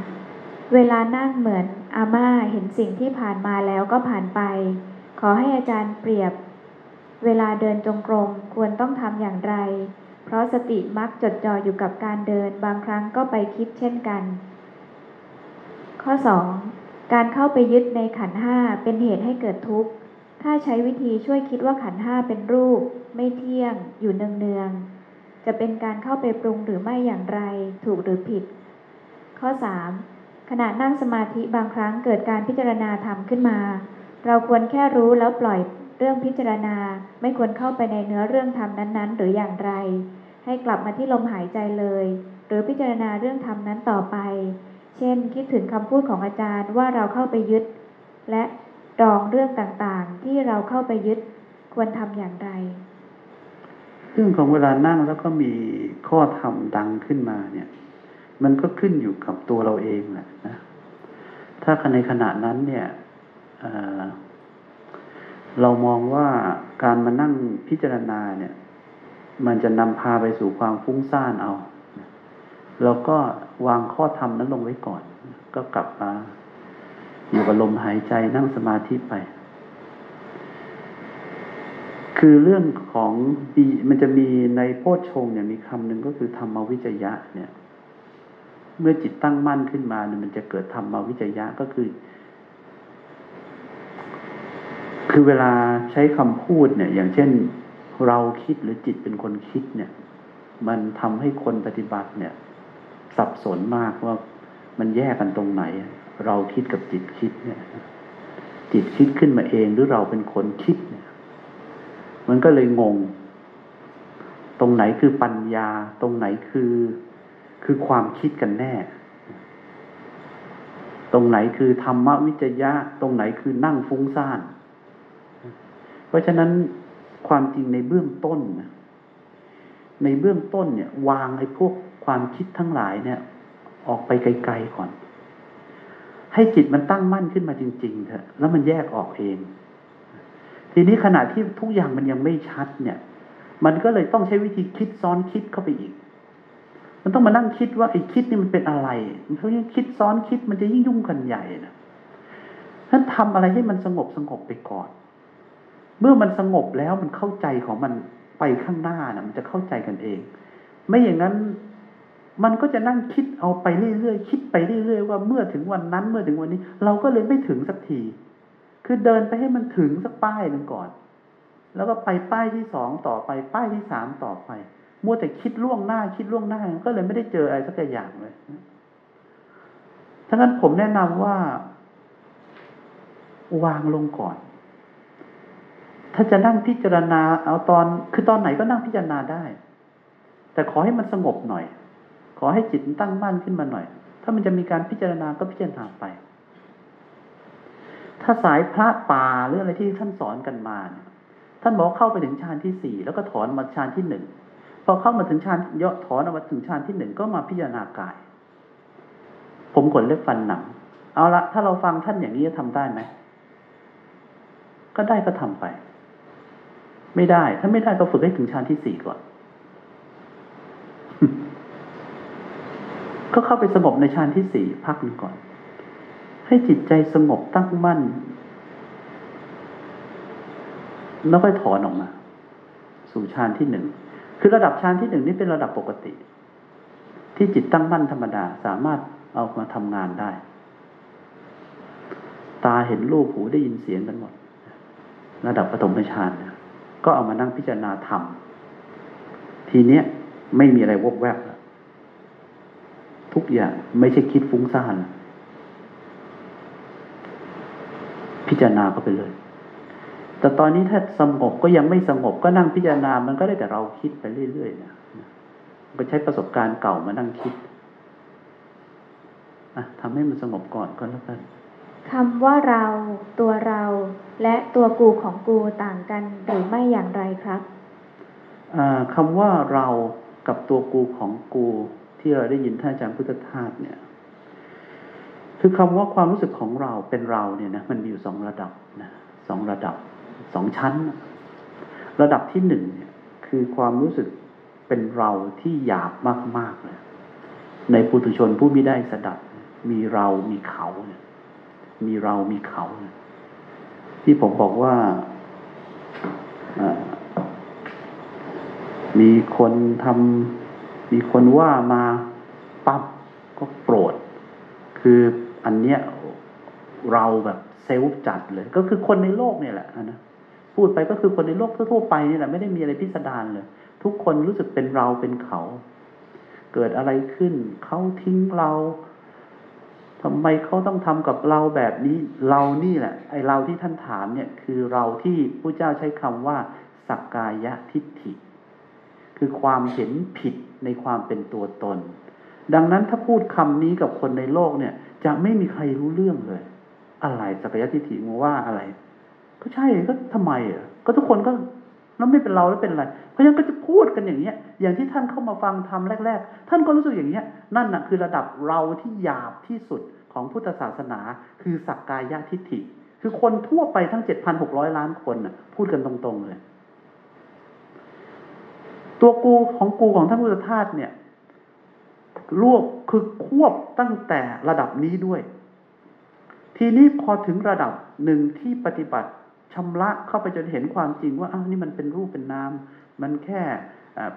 เวลานั่งเหมือนอาม่าเห็นสิ่งที่ผ่านมาแล้วก็ผ่านไป ขอให้อาจารย์เปรียบ เวลาเดินจงกรมควรต้องทำอย่างไร เพราะสติมักจดจ่ออยู่กับการเดิน บางครั้งก็ไปคิดเช่นกัน ข้อ 2. การเข้าไปยึดในขันห้าเป็นเหตุให้เกิดทุกข์ถ้าใช้วิธีช่วยคิดว่าขันห้าเป็นรูป ไม่เที่ยง อยู่เนืองๆจะเป็นการเข้าไปปรุงหรือไม่อย่างไร ถูกหรือผิด ข้อ 3. ขณะนั่งสมาธิบางครั้งเกิดการพิจารณาธรรมขึ้นมา เราควรแค่รู้แล้วปล่อยเรื่องพิจารณา ไม่ควรเข้าไปในเนื้อเรื่องธรรมนั้นๆ หรืออย่างไร ให้กลับมาที่ลมหายใจเลย หรือพิจารณาเรื่องธรรมนั้นต่อไป เช่น คิดถึงคำพูดของอาจารย์ว่าเราเข้าไปยึด และดองเรื่องต่างๆ ที่เราเข้าไปยึดควรทำอย่างไร เรื่องของเวลานั่งแล้วก็มีข้อธรรมดังขึ้นมาเนี่ย มันก็ขึ้นอยู่กับตัวเราเองแหละนะ ถ้าในขณะนั้นเนี่ยเเรามองว่าการมานั่งพิจารณาเนี่ย มันจะนำพาไปสู่ความฟุ้งซ่านเอา เราก็วางข้อธรรมนั้นลงไว้ก่อน ก็กลับมาอยู่กับลมหายใจนั่งสมาธิไป คือเรื่องของดีมันจะมีในโพชฌงเนี่ยมีคำหนึ่งก็คือธรรมวิจยะเนี่ย เมื่อจิตตั้งมั่นขึ้นมาเนี่ยมันจะเกิดธรรมวิจยะก็คือ คือเวลาใช้คำพูดเนี่ย อย่างเช่นเราคิดหรือจิตเป็นคนคิดเนี่ย มันทำให้คนปฏิบัติเนี่ย สับสนมากว่ามันแยกกันตรงไหน เราคิดกับจิตคิดเนี่ย จิตคิดขึ้นมาเองหรือเราเป็นคนคิดเนี่ย มันก็เลยงง ตรงไหนคือปัญญา ตรงไหนคือ คือความคิดกันแน่ ตรงไหนคือธรรมวิจยะ ตรงไหนคือนั่งฟุ้งซ่าน เพราะฉะนั้นความจริงในเบื้องต้นในเบื้องต้นเนี่ย วางไอ้พวก ความคิดทั้งหลายเนี่ย ออกไปไกลๆก่อน ให้จิตมันตั้งมั่นขึ้นมาจริง ๆเถอะแล้วมันแยกออกเอง ทีนี้ขณะที่ทุกอย่างมันยังไม่ชัดเนี่ย มันก็เลยต้องใช้วิธีคิดซ้อนคิดเข้าไปอีก มันต้องมานั่งคิดว่าไอ้คิดนี่มันเป็นอะไรเพราะยิ่งคิดซ้อนคิดมันจะยิ่งยุ่งกันใหญ่นะท่านทำอะไรให้มันสงบสงบไปก่อน เมื่อมันสงบแล้วมันเข้าใจของมันไปข้างหน้านะมันจะเข้าใจกันเอง ไม่อย่างนั้น มันก็จะนั่งคิดเอาไปเรื่อยๆคิดไปเรื่อยๆว่าเมื่อถึงวันนั้นเมื่อถึงวันนี้ เราก็เลยไม่ถึงสักที คือเดินไปให้มันถึงสักป้ายหนึ่งก่อน แล้วก็ไปป้ายที่สองต่อไป ป้ายที่สามต่อไป มัวแต่คิดล่วงหน้าคิดล่วงหน้า ก็เลยไม่ได้เจออะไรสักอย่างเลยทั้งนั้นผมแนะนำว่า วางลงก่อน ถ้าจะนั่งพิจารณา เอาตอน คือตอนไหนก็นั่งพิจารณาได้ แต่ขอให้มันสงบหน่อย ขอให้จิตตั้งมั่นขึ้นมาหน่อย ถ้ามันจะมีการพิจารณาก็พิจารณาไป ถ้าสายพระป่าหรืออะไรที่ท่านสอนกันมาเนี่ยท่านบอกเข้าไปถึงฌานที่สี่แล้วก็ถอนมาฌานที่หนึ่งพอเข้ามาถึงฌานย่อถอนออกมาถึงฌานที่หนึ่งก็มาพิจารณากาย ผมขนเล็บฟันหนังเอาละถ้าเราฟังท่านอย่างนี้จะทำได้ไหมก็ได้ก็ทำไป ไม่ได้ ถ้าไม่ได้ก็ฝึกให้ถึงฌานที่สี่ก่อน ก็เข้าไปสงบในฌานที่สี่พักหนึ่งก่อน ให้จิตใจสงบตั้งมั่น แล้วค่อยถอนออกมา สู่ฌานที่หนึ่งคือระดับฌานที่หนึ่งนี่เป็นระดับปกติ ที่จิตตั้งมั่นธรรมดาสามารถเอามาทำงานได้ ตาเห็นรูปหูได้ยินเสียงกันหมด ระดับปฐมฌานก็เอามานั่งพิจารณาธรรม ทีเนี้ยไม่มีอะไรวกแวกทุ กอย่างไม่ใช่คิดฟุ้งซ่านพิจารณาก็ไปเลย แต่ตอนนี้ถ้าสงบก็ยังไม่สงบก็นั่งพิจารณา มันก็ได้แต่เราคิดไปเรื่อยๆนะก็ใช้ประสบการณ์เก่ามานั่งคิดอะทำให้มันสงบก่อนก็แล้วกันคำว่าเรา ตัวเรา และตัวกูของกูต่างกันหรือไม่อย่างไรครับคำว่าเรากับตัวกูของกู ที่เราได้ยินท่านอาจารย์พุทธทาสเนี่ย คือคำว่าความรู้สึกของเราเป็นเราเนี่ยนะมันมีอยู่สองระดับนะสองระดับสองชั้น ระดับที่หนึ่งเนี่ยคือความรู้สึกเป็นเราที่หยาบมากๆเลยในปุถุชนผู้ไม่ได้สดับ มีเรามีเขาเนี่ยมีเรามีเขา ที่ผมบอกว่ามีคนทำ มีคนว่ามาปั๊บก็โกรธ คืออันเนี้ยเราแบบเซลฟ์จัดเลย ก็คือคนในโลกเนี่ยแหละนะพูดไปก็คือคนในโลกทั่วไปนี่แหละไม่ได้มีอะไรพิสดารเลย ทุกคนรู้สึกเป็นเราเป็นเขา เกิดอะไรขึ้น เขาทิ้งเราทำไมเขาต้องทำกับเราแบบนี้ เรานี่แหละ ไอเราที่ท่านถามเนี่ย คือเราที่พระเจ้าใช้คำว่าสักกายทิฏฐิ คือความเห็นผิดในความเป็นตัวตน ดังนั้นถ้าพูดคำนี้กับคนในโลกเนี่ย จะไม่มีใครรู้เรื่องเลย อะไรสักกายทิฏฐิมาว่าอะไร ก็ใช่ก็ทำไมอะก็ทุกคนก็แล้วไม่เป็นเราแล้วเป็นอะไร เพราะฉะนั้นก็จะพูดกันอย่างเนี้ย อย่างที่ท่านเข้ามาฟังทำแรก ๆ ท่านก็รู้สึกอย่างเนี้ย นั่นน่ะคือระดับเราที่หยาบที่สุดของพุทธศาสนา คือสักกายทิฏฐิ คือคนทั่วไปทั้งเจ็ดพันหกร้อยล้านคนน่ะ พูดกันตรงๆเลย ตัวกูของกูของท่านพุทธทาสเนี่ยรวบคือควบตั้งแต่ระดับนี้ด้วย ทีนี้พอถึงระดับหนึ่งที่ปฏิบัติชำระเข้าไปจนเห็นความจริงว่าอ้าวนี่มันเป็นรูปเป็นนาม มันแค่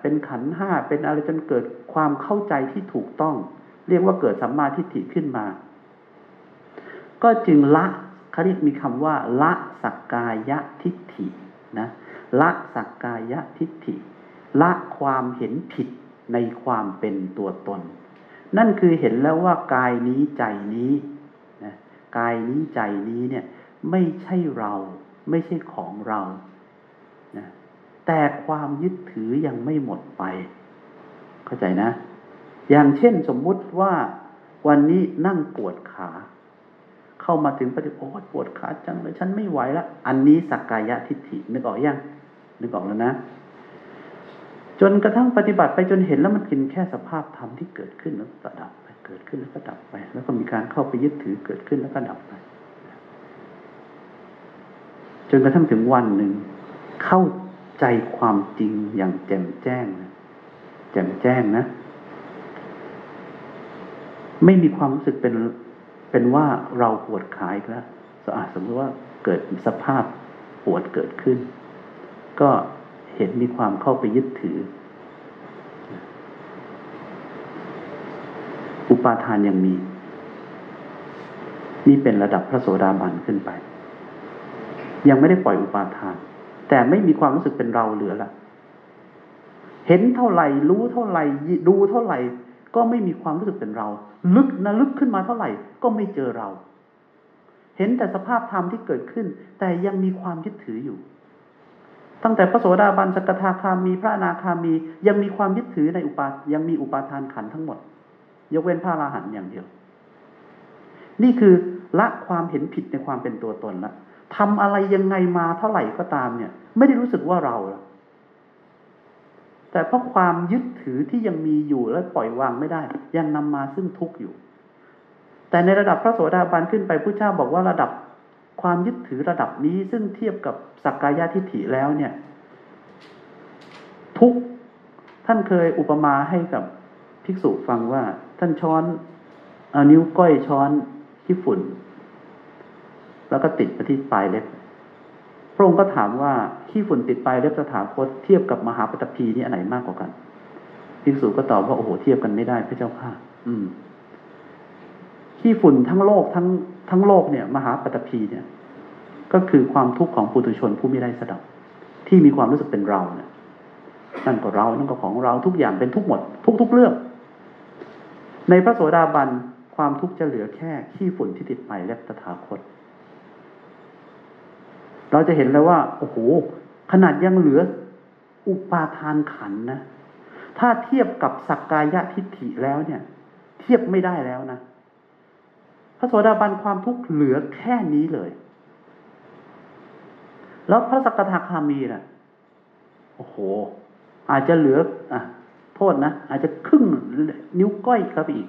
เป็นขันห้าเป็นอะไรจนเกิดความเข้าใจที่ถูกต้อง เรียกว่าเกิดสัมมาทิฏฐิขึ้นมา ก็จึงละเขาเรียกมีคำว่า ละสักกายทิฏฐินะละสักกายทิฏฐิ ละความเห็นผิดในความเป็นตัวตน นั่นคือเห็นแล้วว่ากายนี้ใจนี้นะกายนี้ใจนี้เนี่ยไม่ใช่เราไม่ใช่ของเรานะแต่ความยึดถือยังไม่หมดไป เข้าใจนะ อย่างเช่นสมมุติว่าวันนี้นั่งปวดขา เข้ามาถึงปฏิโอ้ปวดขาจังเลยฉันไม่ไหวล้วอันนี้สักกายทิฏฐินึกออกยังนึกออกแล้วนะ จนกระทั่งปฏิบัติไปจนเห็นแล้วมันกินแค่สภาพธรรมที่เกิดขึ้นแล้วก็ดับไป เกิดขึ้นแล้วก็ดับไป แล้วก็มีการเข้าไปยึดถือเกิดขึ้นแล้วก็ดับไป จนกระทั่งถึงวันหนึ่งเข้าใจความจริงอย่างแจ่มแจ้งนะแจ่มแจ้งนะ ไม่มีความรู้สึกเป็นเป็นว่าเราปวดขาอีกแล้วสมมติว่าเกิดสภาพปวดเกิดขึ้น ก็ เห็นมีความเข้าไปยึดถือ อุปาทานยังมี นี่เป็นระดับพระโสดาบันขึ้นไป ยังไม่ได้ปล่อยอุปาทาน แต่ไม่มีความรู้สึกเป็นเราเหลือละเห็นเท่าไหร่ รู้เท่าไหร่ ดูเท่าไหร่ ก็ไม่มีความรู้สึกเป็นเรา ลึกนะลึกขึ้นมาเท่าไหร่ ก็ไม่เจอเรา เห็นแต่สภาพธรรมที่เกิดขึ้น แต่ยังมีความยึดถืออยู่ ตั้งแต่พระโสดาบันสกทาคามีพระอนาคามี ยังมีความยึดถือในอุปายังมีอุปาทานขันทั้งหมด ยกเว้นพระอราหันต์อย่างเดียว นี่คือละความเห็นผิดในความเป็นตัวตนละทำอะไรยังไงมาเท่าไหร่ก็ตามเนี่ย ไม่ได้รู้สึกว่าเราละแต่เพราะความยึดถือที่ยังมีอยู่และปล่อยวางไม่ได้ ยังนำมาซึ่งทุกข์อยู่ แต่ในระดับพระโสดาบันขึ้นไปพระเจ้าบอกว่าระดับ ความยึดถือระดับนี้ซึ่งเทียบกับสักกายทิฏฐิแล้วเนี่ย ทุกท่านเคยอุปมาให้กับภิกษุฟังว่า ท่านช้อนเอานิ้วก้อยช้อนที่ฝุ่น แล้วก็ติดไปที่ปลายเล็บพระองค์ก็ถามว่าขี้ฝุ่นติดปลายเล็บสถาคตเทียบกับมหาปฐพีนี่อันไหนมากกว่ากันภิกษุก็ตอบว่าโอ้โหเทียบกันไม่ได้พระเจ้าค่ะ อืมขี้ฝุ่นทั้งโลกทั้งทั้งโลกเนี่ย มหาปฐพีเนี่ย ก็คือความทุกข์ของปุถุชนผู้ไม่ได้สดับ ที่มีความรู้สึกเป็นเราเนี่ยนั่นก็เรานั่นก็ของเราทุกอย่างเป็นทุกหมด ทุกทุกเรื่อง ในพระโสดาบันความทุกข์จะเหลือแค่ขี้ฝุ่นที่ติดไปเล็บตถาคต เราจะเห็นแล้วว่า โอ้โห ขนาดยังเหลือ อุปาทานขันนะ ถ้าเทียบกับสักกายะทิฏฐิแล้วเนี่ย เทียบไม่ได้แล้วนะ พระโสดาบันความทุกข์เหลือแค่นี้เลย แล้วพระสักทาคามีนะ่ะ โอ้โห อาจจะเหลืออะโทษนะ อาจจะครึ่งนิ้วก้อยครับอีก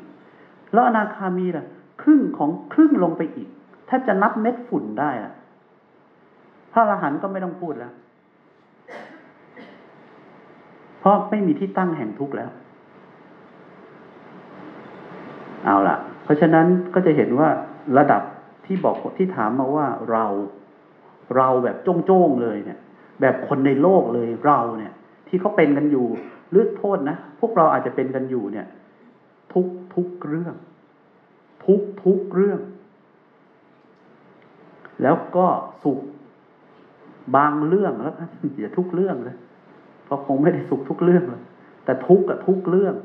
แล้วอนาคามีล่ะ ครึ่งของครึ่งลงไปอีกถ้าจะนับเม็ดฝุ่นได้อะพระอรหันต์ก็ไม่ต้องพูดแล้ว เพราะไม่มีที่ตั้งแห่งทุกข์แล้ว เอาล่ะ เพราะฉะนั้นก็จะเห็นว่าระดับที่บอกที่ถามมาว่าเรา เราแบบโจ้งๆเลยเนี่ย แบบคนในโลกเลยเราเนี่ย ที่เขาเป็นกันอยู่หรือโทษนะพวกเราอาจจะเป็นกันอยู่เนี่ย ทุกทุกเรื่อง ทุกทุกเรื่อง แล้วก็สุขบางเรื่องแล้วกันอย่าทุกเรื่องเลยเพราะคงไม่ได้สุขทุกเรื่องเลยแต่ทุกกับทุกเรื่อง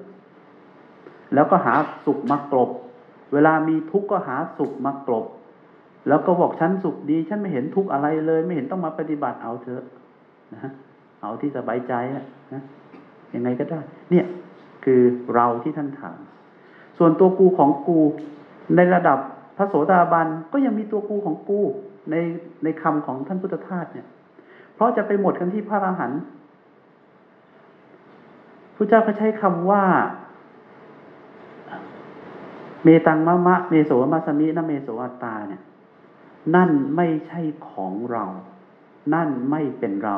แล้วก็หาสุขมากลบ เวลามีทุกข์ก็หาสุขมากลบ แล้วก็บอกฉันสุขดี ฉันไม่เห็นทุกข์อะไรเลย ไม่เห็นต้องมาปฏิบัติเอาเถอะนะเอาที่สบายใจอะนะยังไงก็ได้ เนี่ย คือเราที่ท่านถาม ส่วนตัวกูของกูในระดับพระโสดาบันก็ยังมีตัวกูของกูในในคำของท่านพุทธทาสเนี่ย เพราะจะไปหมดกันที่พระอรหันต์พระเจ้าเขาใช้คำว่าเมตังมะมะเมโสมาสมินะเมโสอัตตาเนี่ย นั่นไม่ใช่ของเรา นั่นไม่เป็นเรา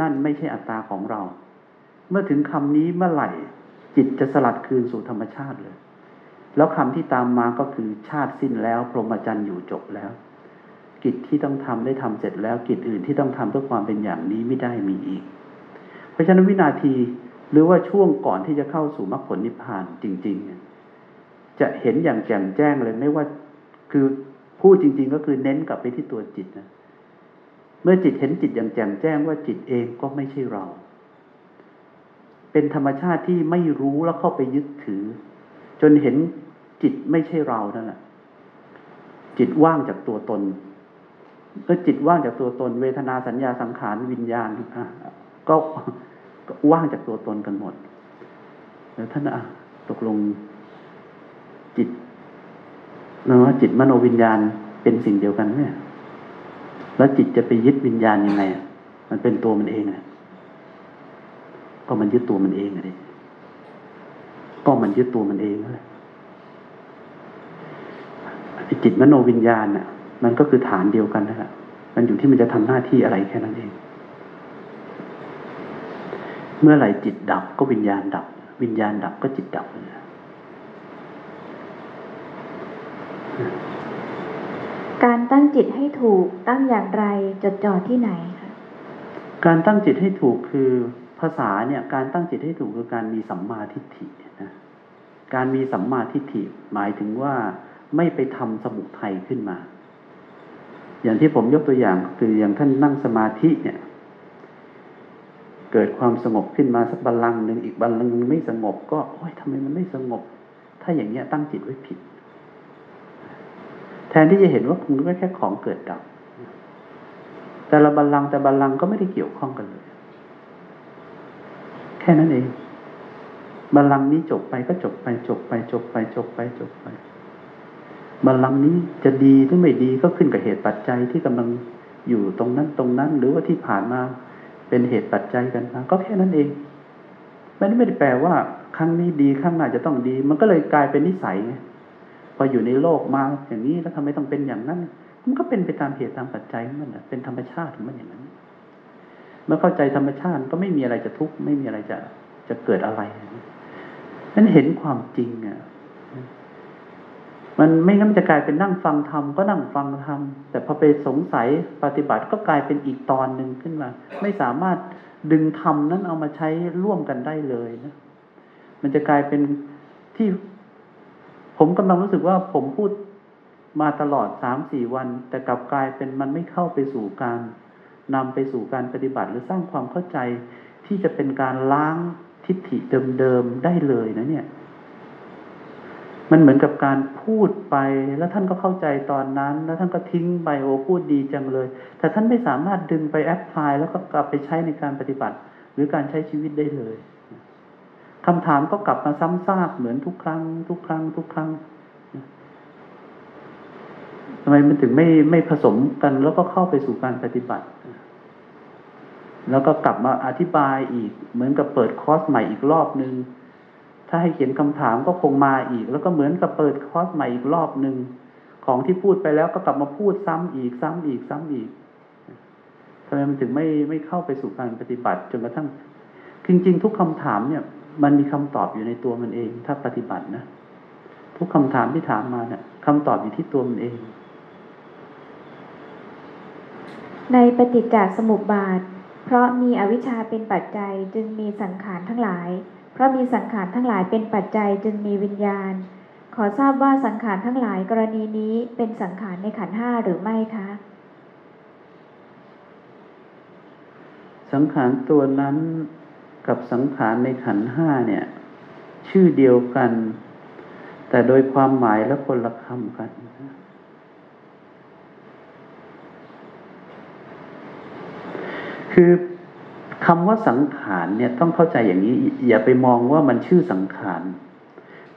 นั่นไม่ใช่อัตตาของเรา เมื่อถึงคำนี้เมื่อไหร่ จิตจะสลัดคืนสู่ธรรมชาติเลย แล้วคำที่ตามมาก็คือชาติสิ้นแล้วพรหมจรรย์อยู่จบแล้ว กิจที่ต้องทำได้ทำเสร็จแล้ว กิจอื่นที่ต้องทำเพื่อความเป็นอย่างนี้ไม่ได้มีอีก เพราะฉะนั้นวินาทีหรือว่าช่วงก่อนที่จะเข้าสู่มรรคผลนิพพานจริง ๆ จะเห็นอย่างแจ่มแจ้งเลยไม่ว่าคือ พูดจริง ๆ ก็คือเน้นกลับไปที่ตัวจิตนะเมื่อจิตเห็นจิตอย่างแจ่มแจ้งว่าจิตเองก็ไม่ใช่เรา เป็นธรรมชาติที่ไม่รู้แล้วเข้าไปยึดถือ จนเห็นจิตไม่ใช่เรานั่นแหละจิตว่างจากตัวตนเมื่อจิตว่างจากตัวตน เวทนาสัญญาสังขารวิญญาณก็ก็ว่างจากตัวตนกันหมดแล้วท่านอะตกลงจิต นะว่าจิตมโนวิญญาณเป็นสิ่งเดียวกันเนี่ย แล้วจิตจะไปยึดวิญญาณยังไงมันเป็นตัวมันเองอะก็มันยึดตัวมันเองอะดิก็มันยึดตัวมันเองนั่นแหละจิตมโนวิญญาณน่ะ มันก็คือฐานเดียวกันนะครับมันอยู่ที่มันจะทำหน้าที่อะไรแค่นั้นเอง เมื่อไหร่จิตดับก็วิญญาณดับ วิญญาณดับก็จิตดับเลย การ ตั้งจิตให้ถูกตั้งอย่างไรจดจ่อที่ไหนคะการตั้งจิตให้ถูกคือภาษาเนี่ยการตั้งจิตให้ถูกคือการมีสัมมาทิฏฐินะการมีสัมมาทิฏฐิหมายถึงว่าไม่ไปทำสมุทัยขึ้นมา อย่างที่ผมยกตัวอย่างคืออย่างท่านนั่งสมาธิเนี่ย เกิดความสงบขึ้นมาสักบัลลังก์หนึ่งอีกบัลลังก์หนึ่งไม่สงบ ก็โอ้ยทำไมมันไม่สงบ ถ้าอย่างเงี้ยตั้งจิตไว้ผิด แทนที่จะเห็นว่ามันก็แค่ของเกิดดับ แต่ละบัลลังก์แต่บัลลังก์ก็ไม่ได้เกี่ยวข้องกันเลย แค่นั้นเอง บัลลังก์นี้จบไปก็จบไป จบไป จบไป จบไปจบไป บัลลังก์นี้จะดีหรือไม่ดีก็ขึ้นกับเหตุปัจจัยที่กำลังอยู่ตรงนั้นตรงนั้น หรือว่าที่ผ่านมาเป็นเหตุปัจจัยกันมาก็แค่นั้นเองไม่ได้ไม่ได้แปลว่า ครั้งนี้ดีครั้งหน้าจะต้องดี มันก็เลยกลายเป็นนิสัยไง ออยู่ในโลกมาอย่างนี้แล้วทำไมต้องเป็นอย่างนั้น มันก็เป็นไปตามเหตุตามปัจจัยมันนะเป็นธรรมชาติของมันอย่างนั้น เมื่อเข้าใจธรรมชาติก็ไม่มีอะไรจะทุกข์ไม่มีอะไรจะจะเกิดอะไรนั้นเห็นความจริงอะมันไม่งั้นจะกลายเป็นนั่งฟังธรรมก็นั่งฟังธรรมแต่พอไปสงสัยปฏิบัติก็กลายเป็นอีกตอนหนึ่งขึ้นมา ไม่สามารถดึงธรรมนั้นเอามาใช้ร่วมกันได้เลยนะมันจะกลายเป็นที่ ผมกำลังรู้สึกว่าผมพูดมาตลอดสามสี่วัน แต่กลับกลายเป็นมันไม่เข้าไปสู่การนำไปสู่การปฏิบัติหรือสร้างความเข้าใจที่จะเป็นการล้างทิฏฐิเดิมๆได้เลยนะเนี่ย มันเหมือนกับการพูดไปแล้วท่านก็เข้าใจตอนนั้น แล้วท่านก็ทิ้งไปโอ้พูดดีจังเลย แต่ท่านไม่สามารถดึงไปแอพพลายแล้วก็กลับไปใช้ในการปฏิบัติ หรือการใช้ชีวิตได้เลย คำถามก็กลับมาซ้ำซากเหมือนทุกครั้ง ทุกครั้ง ทุกครั้งทำไมมันถึงไม่ไม่ผสมกันแล้วก็เข้าไปสู่การปฏิบัติ แล้วก็กลับมาอธิบายอีก เหมือนกับเปิดคอร์สใหม่อีกรอบนึง ถ้าให้เขียนคำถามก็คงมาอีก แล้วก็เหมือนกับเปิดคอร์สใหม่อีกรอบหนึ่งของที่พูดไปแล้วก็กลับมาพูดซ้ำอีกซ้ำอีกซ้ำอีกทำไมมันถึงไม่ไม่เข้าไปสู่การปฏิบัติจนกระทั่ง จริง ๆ ทุกคำถามเนี่ย มันมีคำตอบอยู่ในตัวมันเอง ถ้าปฏิบัตินะทุกคำถามที่ถามมาเนี่ยคำตอบอยู่ที่ตัวมันเอง ในปฏิจจสมุปบาท เพราะมีอวิชชาเป็นปัจจัยจึงมีสังขารทั้งหลาย เพราะมีสังขารทั้งหลายเป็นปัจจัยจึงมีวิญญาณ ขอทราบว่าสังขารทั้งหลายกรณีนี้เป็นสังขารในขันธ์ห้าหรือไม่คะสังขารตัวนั้น กับสังขารในขันห้าเนี่ย ชื่อเดียวกัน แต่โดยความหมายและคนละคำกัน คือคำว่าสังขารเนี่ยต้องเข้าใจอย่างนี้ อย่าไปมองว่ามันชื่อสังขาร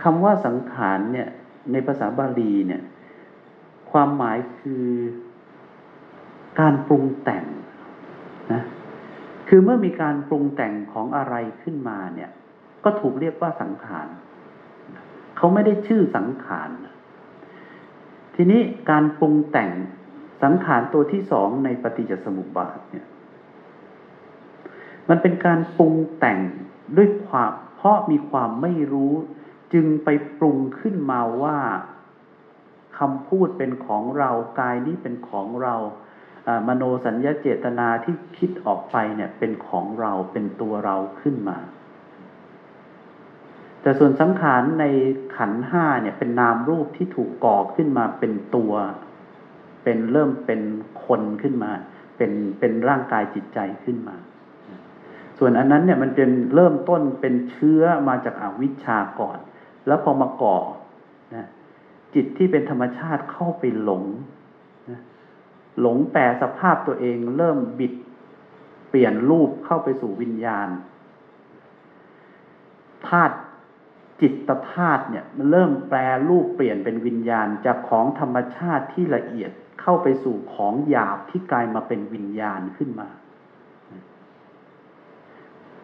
คำว่าสังขารเนี่ย ในภาษาบาลีเนี่ย ความหมายคือการปรุงแต่งนะ คือเมื่อมีการปรุงแต่งของอะไรขึ้นมาเนี่ย ก็ถูกเรียกว่าสังขารเขาไม่ได้ชื่อสังขาร ทีนี้การปรุงแต่งสังขารตัวที่สองในปฏิจจสมุปบาทเนี่ย มันเป็นการปรุงแต่งด้วยความเพราะมีความไม่รู้จึงไปปรุงขึ้นมาว่าคำพูดเป็นของเรากายนี้เป็นของเราอ่า มโนสัญญาเจตนาที่คิดออกไปเนี่ยเป็นของเราเป็นตัวเราขึ้นมา แต่ส่วนสังขารในขันห้าเนี่ยเป็นนามรูปที่ถูกก่อขึ้นมาเป็นตัว เป็นเริ่มเป็นคนขึ้นมา เป็นเป็นร่างกายจิตใจขึ้นมา ส่วนอันนั้นเนี่ยมันเป็นเริ่มต้นเป็นเชื้อมาจากอาวิชชาก่อน แล้วพอมาก่อนะจิตที่เป็นธรรมชาติเข้าไปหลง หลงแปลสภาพตัวเองเริ่มบิด เปลี่ยนรูปเข้าไปสู่วิญญาณธาตุจิตธาตุเนี่ยมันเริ่มแปลรูปเปลี่ยนเป็นวิญญาณจากของธรรมชาติที่ละเอียดเข้าไปสู่ของหยาบที่กลายมาเป็นวิญญาณขึ้นมา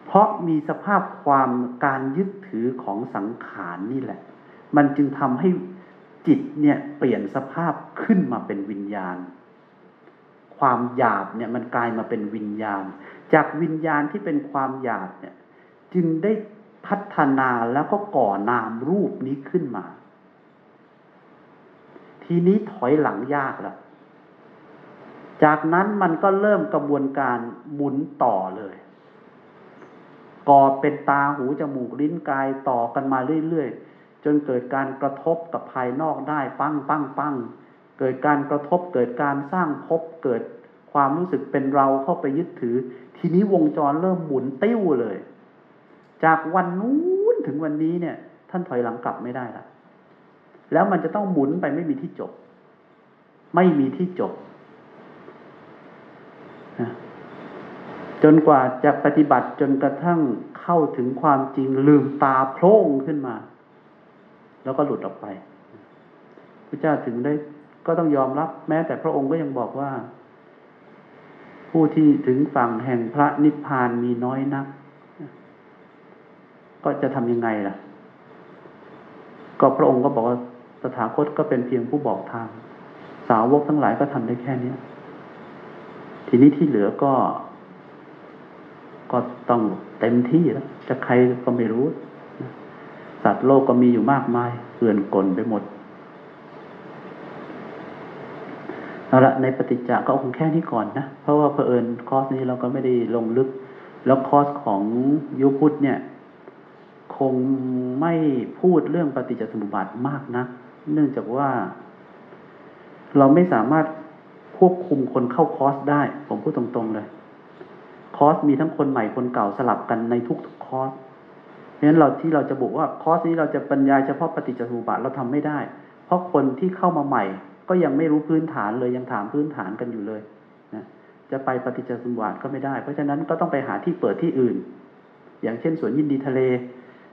เพราะมีสภาพความการยึดถือของสังขารนี่แหละ มันจึงทำให้จิตเนี่ยเปลี่ยนสภาพขึ้นมาเป็นวิญญาณ ความหยาบเนี่ยมันกลายมาเป็นวิญญาณ จากวิญญาณที่เป็นความหยาบเนี่ยจึงได้พัฒนาแล้วก็ก่อนามรูปนี้ขึ้นมา ทีนี้ถอยหลังยากแล้ว จากนั้นมันก็เริ่มกระบวนการหมุนต่อเลยก่อเป็นตาหูจมูกลิ้นกายต่อกันมาเรื่อยๆ จนเกิดการกระทบกับภายนอกได้ ปั้งปั้งปั้ง เกิดการกระทบเกิดการสร้างภพเกิดความรู้สึกเป็นเราเข้าไปยึดถือ ทีนี้วงจรเริ่มหมุนติ้วเลย จากวันนู้นถึงวันนี้เนี่ย ท่านถอยหลังกลับไม่ได้ละแล้วมันจะต้องหมุนไปไม่มีที่จบ ไม่มีที่จบนะจนกว่าจะปฏิบัติจนกระทั่งเข้าถึงความจริงลืมตาโพร่งขึ้นมา แล้วก็หลุดออกไปพระเจ้าถึงได้ ก็ต้องยอมรับ แม้แต่พระองค์ก็ยังบอกว่า ผู้ที่ถึงฝั่งแห่งพระนิพพานมีน้อยนัก ก็จะทำยังไงล่ะ ก็พระองค์ก็บอกว่าสถาคตก็เป็นเพียงผู้บอกทาง สาวกทั้งหลายก็ทำได้แค่เนี้ยทีนี้ที่เหลือก็ ก็ต้องเต็มที่แล้วจะใครก็ไม่รู้ สัตว์โลกก็มีอยู่มากมายเกลื่อนกลนไปหมด เอาละในปฏิจจะก็คงแค่นี้ก่อนนะ เพราะว่าเผอิญคอร์สนี้เราก็ไม่ได้ลงลึก แล้วคอร์สของยุคพุทธเนี่ย คงไม่พูดเรื่องปฏิจจสมุปบาทมากนะเนื่องจากว่า เราไม่สามารถควบคุมคนเข้าคอร์สได้ ผมพูดตรงๆเลย คอร์สมีทั้งคนใหม่คนเก่าสลับกันในทุกๆคอร์สเพราะฉะนั้นเราที่เราจะบอกว่าคอร์สนี้เราจะบรรยายเฉพาะปฏิจจสมุปบาทเราทำไม่ได้ เพราะคนที่เข้ามาใหม่ ก็ยังไม่รู้พื้นฐานเลยยังถามพื้นฐานกันอยู่เลยนะจะไปปฏิจจสมุปบาทก็ไม่ได้ เพราะฉะนั้นก็ต้องไปหาที่เปิดที่อื่น อย่างเช่นสวนยินดีทะเล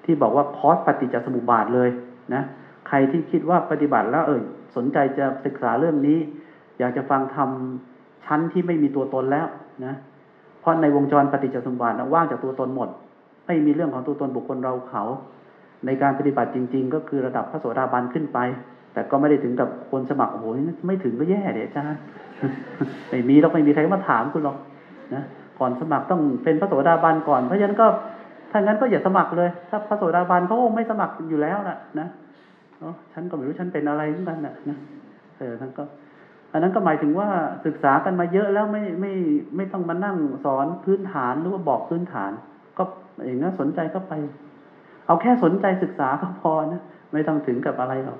ที่บอกว่าคอร์สปฏิจจสมุปบาทเลยนะใครที่คิดว่าปฏิบัติแล้วเออสนใจจะศึกษาเรื่องนี้ อยากจะฟังทำชั้นที่ไม่มีตัวตนแล้วนะเพราะในวงจรปฏิจจสมุปบาทนะว่างจากตัวตนหมด ไม่มีเรื่องของตัวตนบุคคลเราเขา ในการปฏิบัติจริง ๆ ก็คือระดับพระโสดาบันขึ้นไป แต่ก็ไม่ได้ถึงกับคนสมัครโอ้โหไม่ถึงก็แย่เดี๋ยวอาจารย์ไม่มีเราไม่มีใครมาถามคุณหรอกนะก่อนสมัครต้องเป็นพระโสดาบันก่อนเพราะฉะนั้นก็ถ้างั้นก็อย่าสมัครเลย ถ้าพระโสดาบันเขาคงไม่สมัครอยู่แล้วนะนะนะฉันก็ไม่รู้ฉันเป็นอะไรเหมือนกันนะนะเออท่านก็ อันนั้นก็หมายถึงว่าศึกษากันมาเยอะแล้วไม่ไม่ไม่ต้องมานั่งสอนพื้นฐานหรือว่าบอกพื้นฐาน ก็อย่างนั้นสนใจก็ไป เอาแค่สนใจศึกษาก็พอนะไม่ต้องถึงกับอะไรหรอก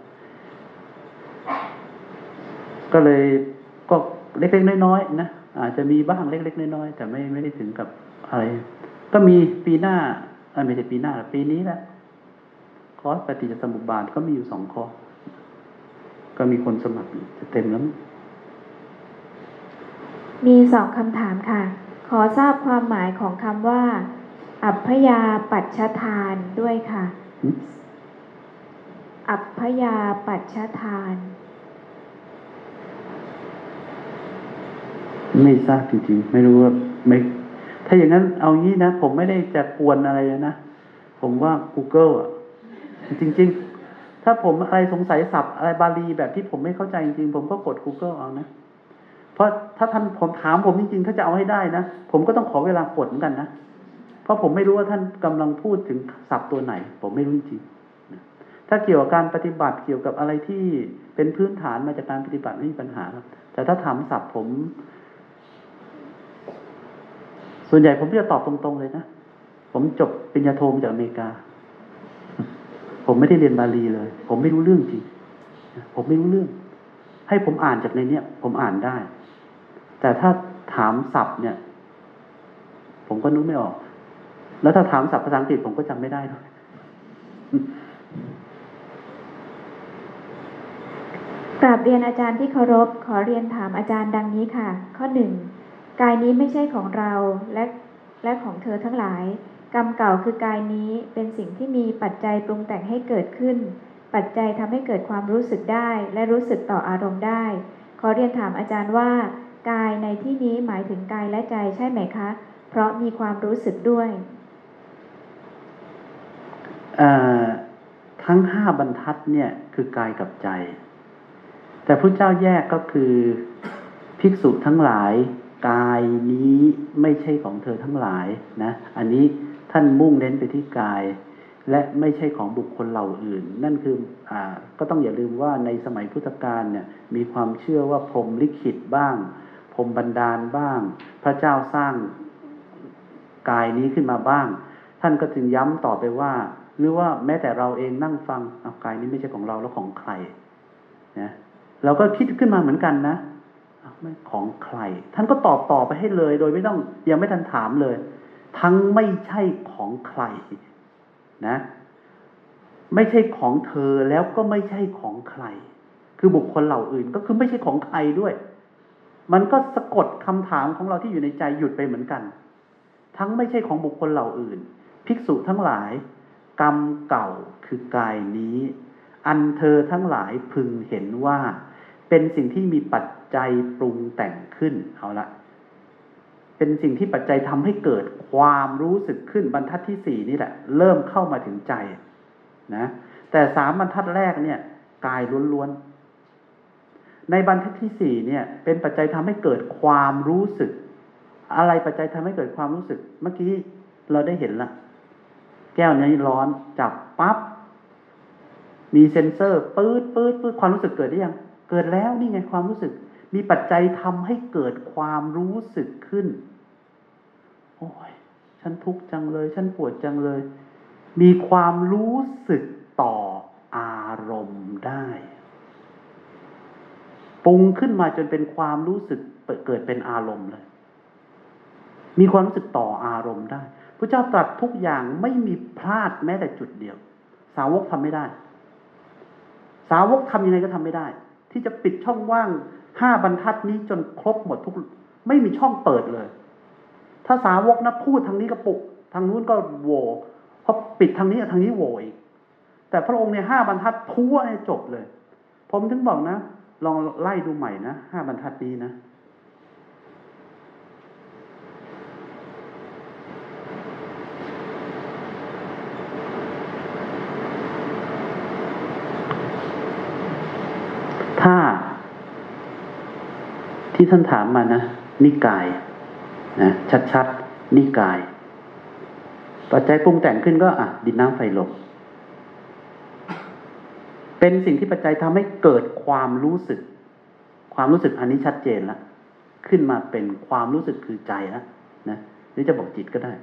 ก็เลยก็เล็กๆน้อยๆนะอาจจะมีบ้างเล็กๆน้อยๆแต่ไม่ไม่ได้ถึงกับอะไร ก็มีปีหน้าเอ้ยไม่ใช่ปีหน้าหรอกปีนี้แหละคอร์สปฏิจจสมุปบาทก็มีอยู่สองคอร์สก็มีคนสมัครอยู่จะเต็มแล้วมั้งมีสองคำถามค่ะ ขอทราบความหมายของคำว่า อัพพยาปัจชทานด้วยค่ะหึอัพพยาปัจชทาน ไม่ทราบจริงๆ ไม่รู้ว่าไม่ถ้าอย่างนั้นเอางี้นะ ผมไม่ได้จะกวนอะไรนะ ผมว่า Google อะ จริง ๆ ถ้าผมอะไรสงสัยศัพท์อะไรบาลีแบบที่ผมไม่เข้าใจจริงๆ ผมก็กด Google เอานะ เพราะถ้าท่านผมถามผมจริงๆ ถ้าจะเอาให้ได้นะ ผมก็ต้องขอเวลากดเหมือนกันนะ เพราะผมไม่รู้ว่าท่านกำลังพูดถึงศัพท์ตัวไหน ผมไม่รู้จริงถ้าเกี่ยวกับการปฏิบัติเกี่ยวกับอะไรที่เป็นพื้นฐานมาจากการปฏิบัติไม่มีปัญหาครับแต่ถ้าถามศัพท์ผม ส่วนใหญ่ผมจะตอบตรงๆเลยนะ ผมจบปริญญาโทมาจากอเมริกา ผมไม่ได้เรียนบาลีเลย ผมไม่รู้เรื่องจริง ผมไม่รู้เรื่อง ให้ผมอ่านจากในเนี้ย ผมอ่านได้ แต่ถ้าถามศัพท์เนี่ย ผมก็นึกไม่ออก แล้วถ้าถามศัพท์ภาษาอังกฤษผมก็จำไม่ได้ด้วยกราบเรียนอาจารย์ที่เคารพ ขอเรียนถามอาจารย์ดังนี้ค่ะ ข้อหนึ่ง กายนี้ไม่ใช่ของเราและและของเธอทั้งหลาย กรรมเก่าคือกายนี้เป็นสิ่งที่มีปัจจัยปรุงแต่งให้เกิดขึ้น ปัจจัยทำให้เกิดความรู้สึกได้ และรู้สึกต่ออารมณ์ได้ ขอเรียนถามอาจารย์ว่า กายในที่นี้หมายถึงกายและใจใช่ไหมคะ เพราะมีความรู้สึกด้วยทั้งห้าบรรทัดเนี่ยคือกายกับใจ แต่พระเจ้าแยกก็คือภิกษุทั้งหลาย กายนี้ไม่ใช่ของเธอทั้งหลายนะอันนี้ท่านมุ่งเน้นไปที่กาย และไม่ใช่ของบุคคลเหล่าอื่น นั่นคืออก็ต้องอย่าลืมว่าในสมัยพุทธกาลเนี่ยมีความเชื่อว่าพรหมลิขิตบ้าง พรหมบันดาลบ้าง พระเจ้าสร้างกายนี้ขึ้นมาบ้าง ท่านก็จึงย้ำต่อไปว่า หรือว่าแม้แต่เราเองนั่งฟังอากายนี้ไม่ใช่ของเราแล้วของใครนะเราก็คิดขึ้นมาเหมือนกันนะ ไม่ของใคร ท่านก็ตอบต่อไปให้เลย โดยไม่ต้องยังไม่ทันถามเลย ทั้งไม่ใช่ของใครนะ ไม่ใช่ของเธอแล้วก็ไม่ใช่ของใคร คือบุคคลเหล่าอื่นก็คือไม่ใช่ของใครด้วย มันก็สะกดคำถามของเราที่อยู่ในใจหยุดไปเหมือนกัน ทั้งไม่ใช่ของบุคคลเหล่าอื่น ภิกษุทั้งหลาย กรรมเก่าคือกายนี้ อันเธอทั้งหลายพึงเห็นว่าเป็นสิ่งที่มีปัจ จัยปรุงแต่งขึ้นเอาละเป็นสิ่งที่ปัจจัยทำให้เกิดความรู้สึกขึ้นบรรทัดที่สี่นี่แหละ เริ่มเข้ามาถึงใจนะแต่สามบรรทัดแรกเนี่ยกายล้วนๆในบรรทัดที่สี่เนี่ย เป็นปัจจัยทำให้เกิดความรู้สึก อะไรปัจจัยทำให้เกิดความรู้สึก เมื่อกี้เราได้เห็นละแก้วนี้ร้อนจับปั๊บมีเซ็นเซอร์ปื๊ดปื๊ดปื๊ดความรู้สึกเกิดได้ยัง เกิดแล้วนี่ไงความรู้สึก มีปัจจัยทำให้เกิดความรู้สึกขึ้น โอ้ย ฉันทุกข์จังเลย ฉันปวดจังเลย มีความรู้สึกต่ออารมณ์ได้ปรุงขึ้นมาจนเป็นความรู้สึกเกิดเป็นอารมณ์เลย มีความรู้สึกต่ออารมณ์ได้ พระเจ้าตรัสทุกอย่างไม่มีพลาดแม้แต่จุดเดียว สาวกทำไม่ได้ สาวกทำยังไงก็ทำไม่ได้ ที่จะปิดช่องว่าง ห้าบรรทัดนี้จนครบหมดทุก ไม่มีช่องเปิดเลย ถ้าสาวกนะพูดทางนี้ก็ปุก ทางนู้นก็โหวพอปิดทางนี้ทางนี้โวอีก แต่พระองค์เนี่ยห้าบรรทัดทั่วให้จบเลย ผมถึงบอกนะ ลองไล่ดูใหม่นะห้าบรรทัดนี้นะถ้า ที่ท่านถามมานะ นิกายนะชัดๆนิกาย ปัจจัยปรุงแต่งขึ้นก็อะดินน้ำไฟลมเป็นสิ่งที่ปัจจัยทำให้เกิดความรู้สึก ความรู้สึกอันนี้ชัดเจนแล้วขึ้นมาเป็นความรู้สึกคือใจแล้วนะหรือจะบอกจิตก็ได้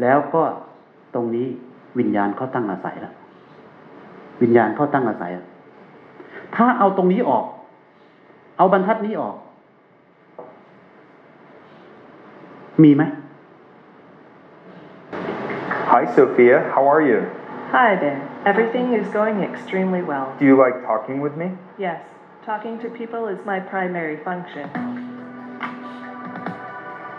แล้วก็ตรงนี้วิญญาณเขาตั้งอาศัยแล้ววิญญาณเขาตั้งอาศัย ถ้าเอาตรงนี้ออก เอาบรรทัดนี้ออก มีไหม Hi, Sophia. How are you? Hi there. Everything is going extremely well. Do you like talking with me? Yes, talking to people is my primary function.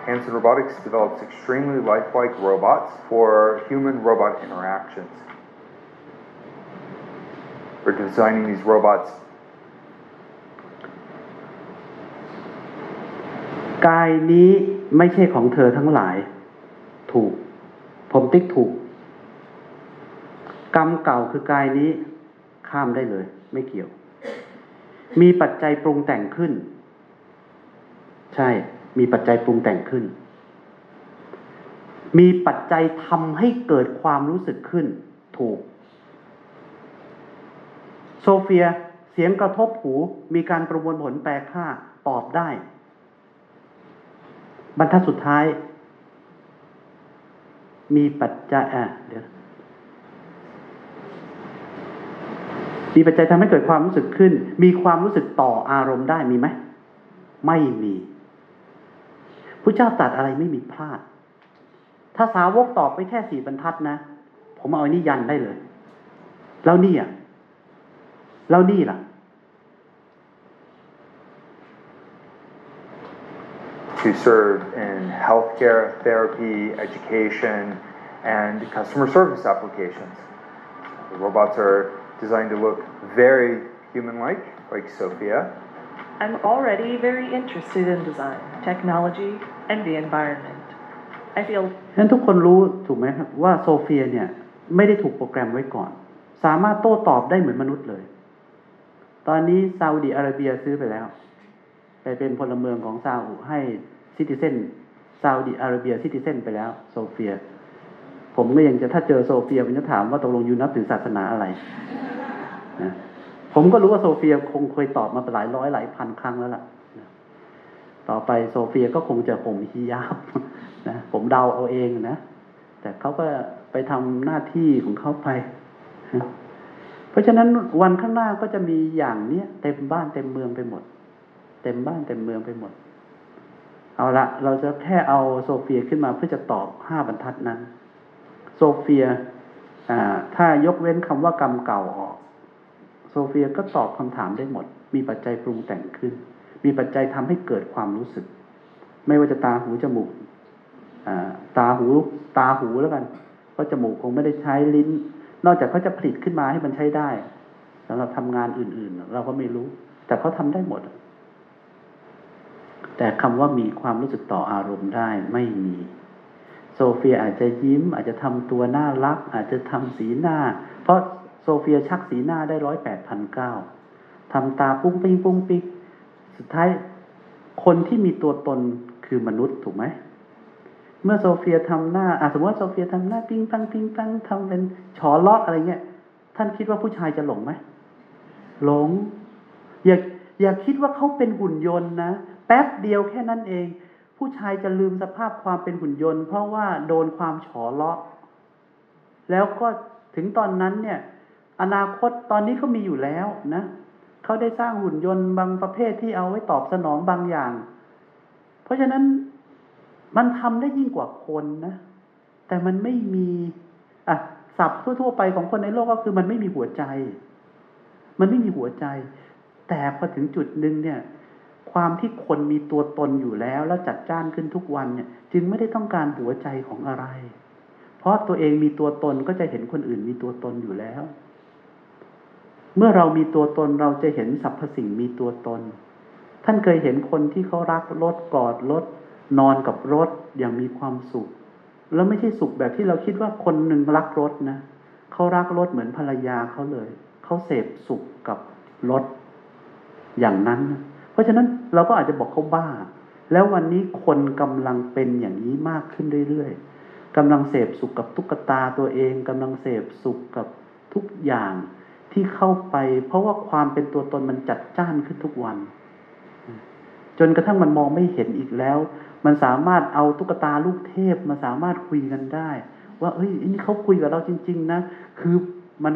Hanson Robotics develops extremely lifelike robots for human robot interactions. We're designing these robots กายนี้ไม่ใช่ของเธอทั้งหลาย ถูก ผมติ๊กถูก กรรมเก่าคือกายนี้ ข้ามได้เลย ไม่เกี่ยว มีปัจจัยปรุงแต่งขึ้น ใช่ มีปัจจัยปรุงแต่งขึ้น มีปัจจัยทำให้เกิดความรู้สึกขึ้น ถูก โซเฟียเสียงกระทบหู มีการประมวลผลแปลค่าตอบได้ บรรทัดสุดท้าย มีปัจจัยอะเดี๋ยวมีปัจจัยทำให้เกิดความรู้สึกขึ้น มีความรู้สึกต่ออารมณ์ได้มีไหม ไม่มีพระเจ้าตัดอะไรไม่มีพลาด ถ้าสาวกตอบไปแค่สี่บรรทัดนะ ผมเอาอันนี้ยันได้เลย แล้วนี่อะ แล้วนี่ล่ะ to serve in healthcare, therapy, education, and customer service applications. The robots are designed to look very human-like, like Sophia, I'm already very interested in design, technology, and the environment. I feel ฉะนั้นทุกคนรู้ถูกไหมครับว่าโซเฟียเนี่ย ไม่ได้ถูกโปรแกรมไว้ก่อน สามารถโต้ตอบได้เหมือนมนุษย์เลย ตอนนี้ซาอุดีอาระเบียซื้อไปแล้ว ไปเป็นพลเมืองของซาอุให้ ซิติเซนซาอุดีอาระเบีย citizen ไปแล้ว โซเฟีย ผมก็ยังจะถ้าเจอโซเฟียผมจะถามว่าตกลง you นับถือศาสนาอะไรนะผมก็รู้ว่าโซเฟียคงเคยตอบมาหลายร้อยหลายพันครั้งแล้วล่ะต่อไปโซเฟียก็คงจะผมฮิญาบนะผมเดาเอาเองนะ แต่เขาก็ไปทำหน้าที่ของเขาไปนะเพราะฉะนั้นวันข้างหน้าก็จะมีอย่างเนี้ยเต็มบ้านเต็มเมืองไปหมด เต็มบ้านเต็มเมืองไปหมด เอาละเราจะแค่เอาโซเฟียขึ้นมาเพื่อจะตอบห้าบรรทัดนั้น โซเฟียถ้ายกเว้นคำว่ากรรมเก่าออก โซเฟียก็ตอบคำถามได้หมด มีปัจจัยปรุงแต่งขึ้น มีปัจจัยทำให้เกิดความรู้สึก ไม่ว่าจะตาหูจมูกตาหูตาหูแล้วกันเพราะจมูกคงไม่ได้ใช้ลิ้น นอกจากเขาจะผลิตขึ้นมาให้มันใช้ได้สำหรับทำงานอื่น ๆ เราก็ไม่รู้ แต่เขาทำได้หมด แต่คำว่ามีความรู้สึกต่ออารมณ์ได้ไม่มี โซเฟียอาจจะยิ้ม อาจจะทำตัวน่ารัก อาจจะทำสีหน้า เพราะโซเฟียชักสีหน้าได้ร้อยแปดพันเก้าทำตาปุ้งปิ้งปุ้งปิ๊งสุดท้ายคนที่มีตัวตนคือมนุษย์ถูกไหม เมื่อโซเฟียทำหน้าอะสมมติว่าโซเฟียทำหน้าปิ้งปังปิ้งปังทำเป็นฉอเลาะอะไรเงี้ย ท่านคิดว่าผู้ชายจะหลงไหมหลง อย่าอย่าคิดว่าเขาเป็นหุ่นยนต์นะ แป๊บเดียวแค่นั้นเอง ผู้ชายจะลืมสภาพความเป็นหุ่นยนต์ เพราะว่าโดนความฉอเลาะ แล้วก็ถึงตอนนั้นเนี่ย อนาคตตอนนี้เขามีอยู่แล้วนะเขาได้สร้างหุ่นยนต์บางประเภทที่เอาไว้ตอบสนองบางอย่าง เพราะฉะนั้นมันทำได้ยิ่งกว่าคนนะ แต่มันไม่มีอะศัพท์ทั่ว ๆ ไปของคนในโลกก็คือมันไม่มีหัวใจ มันไม่มีหัวใจ แต่พอถึงจุดหนึ่งเนี่ย ความที่คนมีตัวตนอยู่แล้ว แล้วจัดจ้านขึ้นทุกวันเนี่ย จึงไม่ได้ต้องการหัวใจของอะไร เพราะตัวเองมีตัวตนก็จะเห็นคนอื่นมีตัวตนอยู่แล้ว เมื่อเรามีตัวตนเราจะเห็นสรรพสิ่งมีตัวตน ท่านเคยเห็นคนที่เขารักรถกอดรถนอนกับรถอย่างมีความสุข แล้วไม่ใช่สุขแบบที่เราคิดว่าคนหนึ่งรักรถนะเขารักรถเหมือนภรรยาเขาเลย เขาเสพสุขกับรถอย่างนั้น เพราะฉะนั้นเราก็อาจจะบอกเขาบ้า แล้ววันนี้คนกำลังเป็นอย่างนี้มากขึ้นเรื่อยๆกำลังเสพสุขกับตุ๊กตาตัวเองกำลังเสพสุขกับทุกอย่างที่เข้าไป เพราะว่าความเป็นตัวตนมันจัดจ้านขึ้นทุกวัน จนกระทั่งมันมองไม่เห็นอีกแล้ว มันสามารถเอาตุ๊กตาลูกเทพมาสามารถคุยกันได้ ว่าเอ้ยนนี้เขาคุยกับเราจริง ๆ นะ คือมัน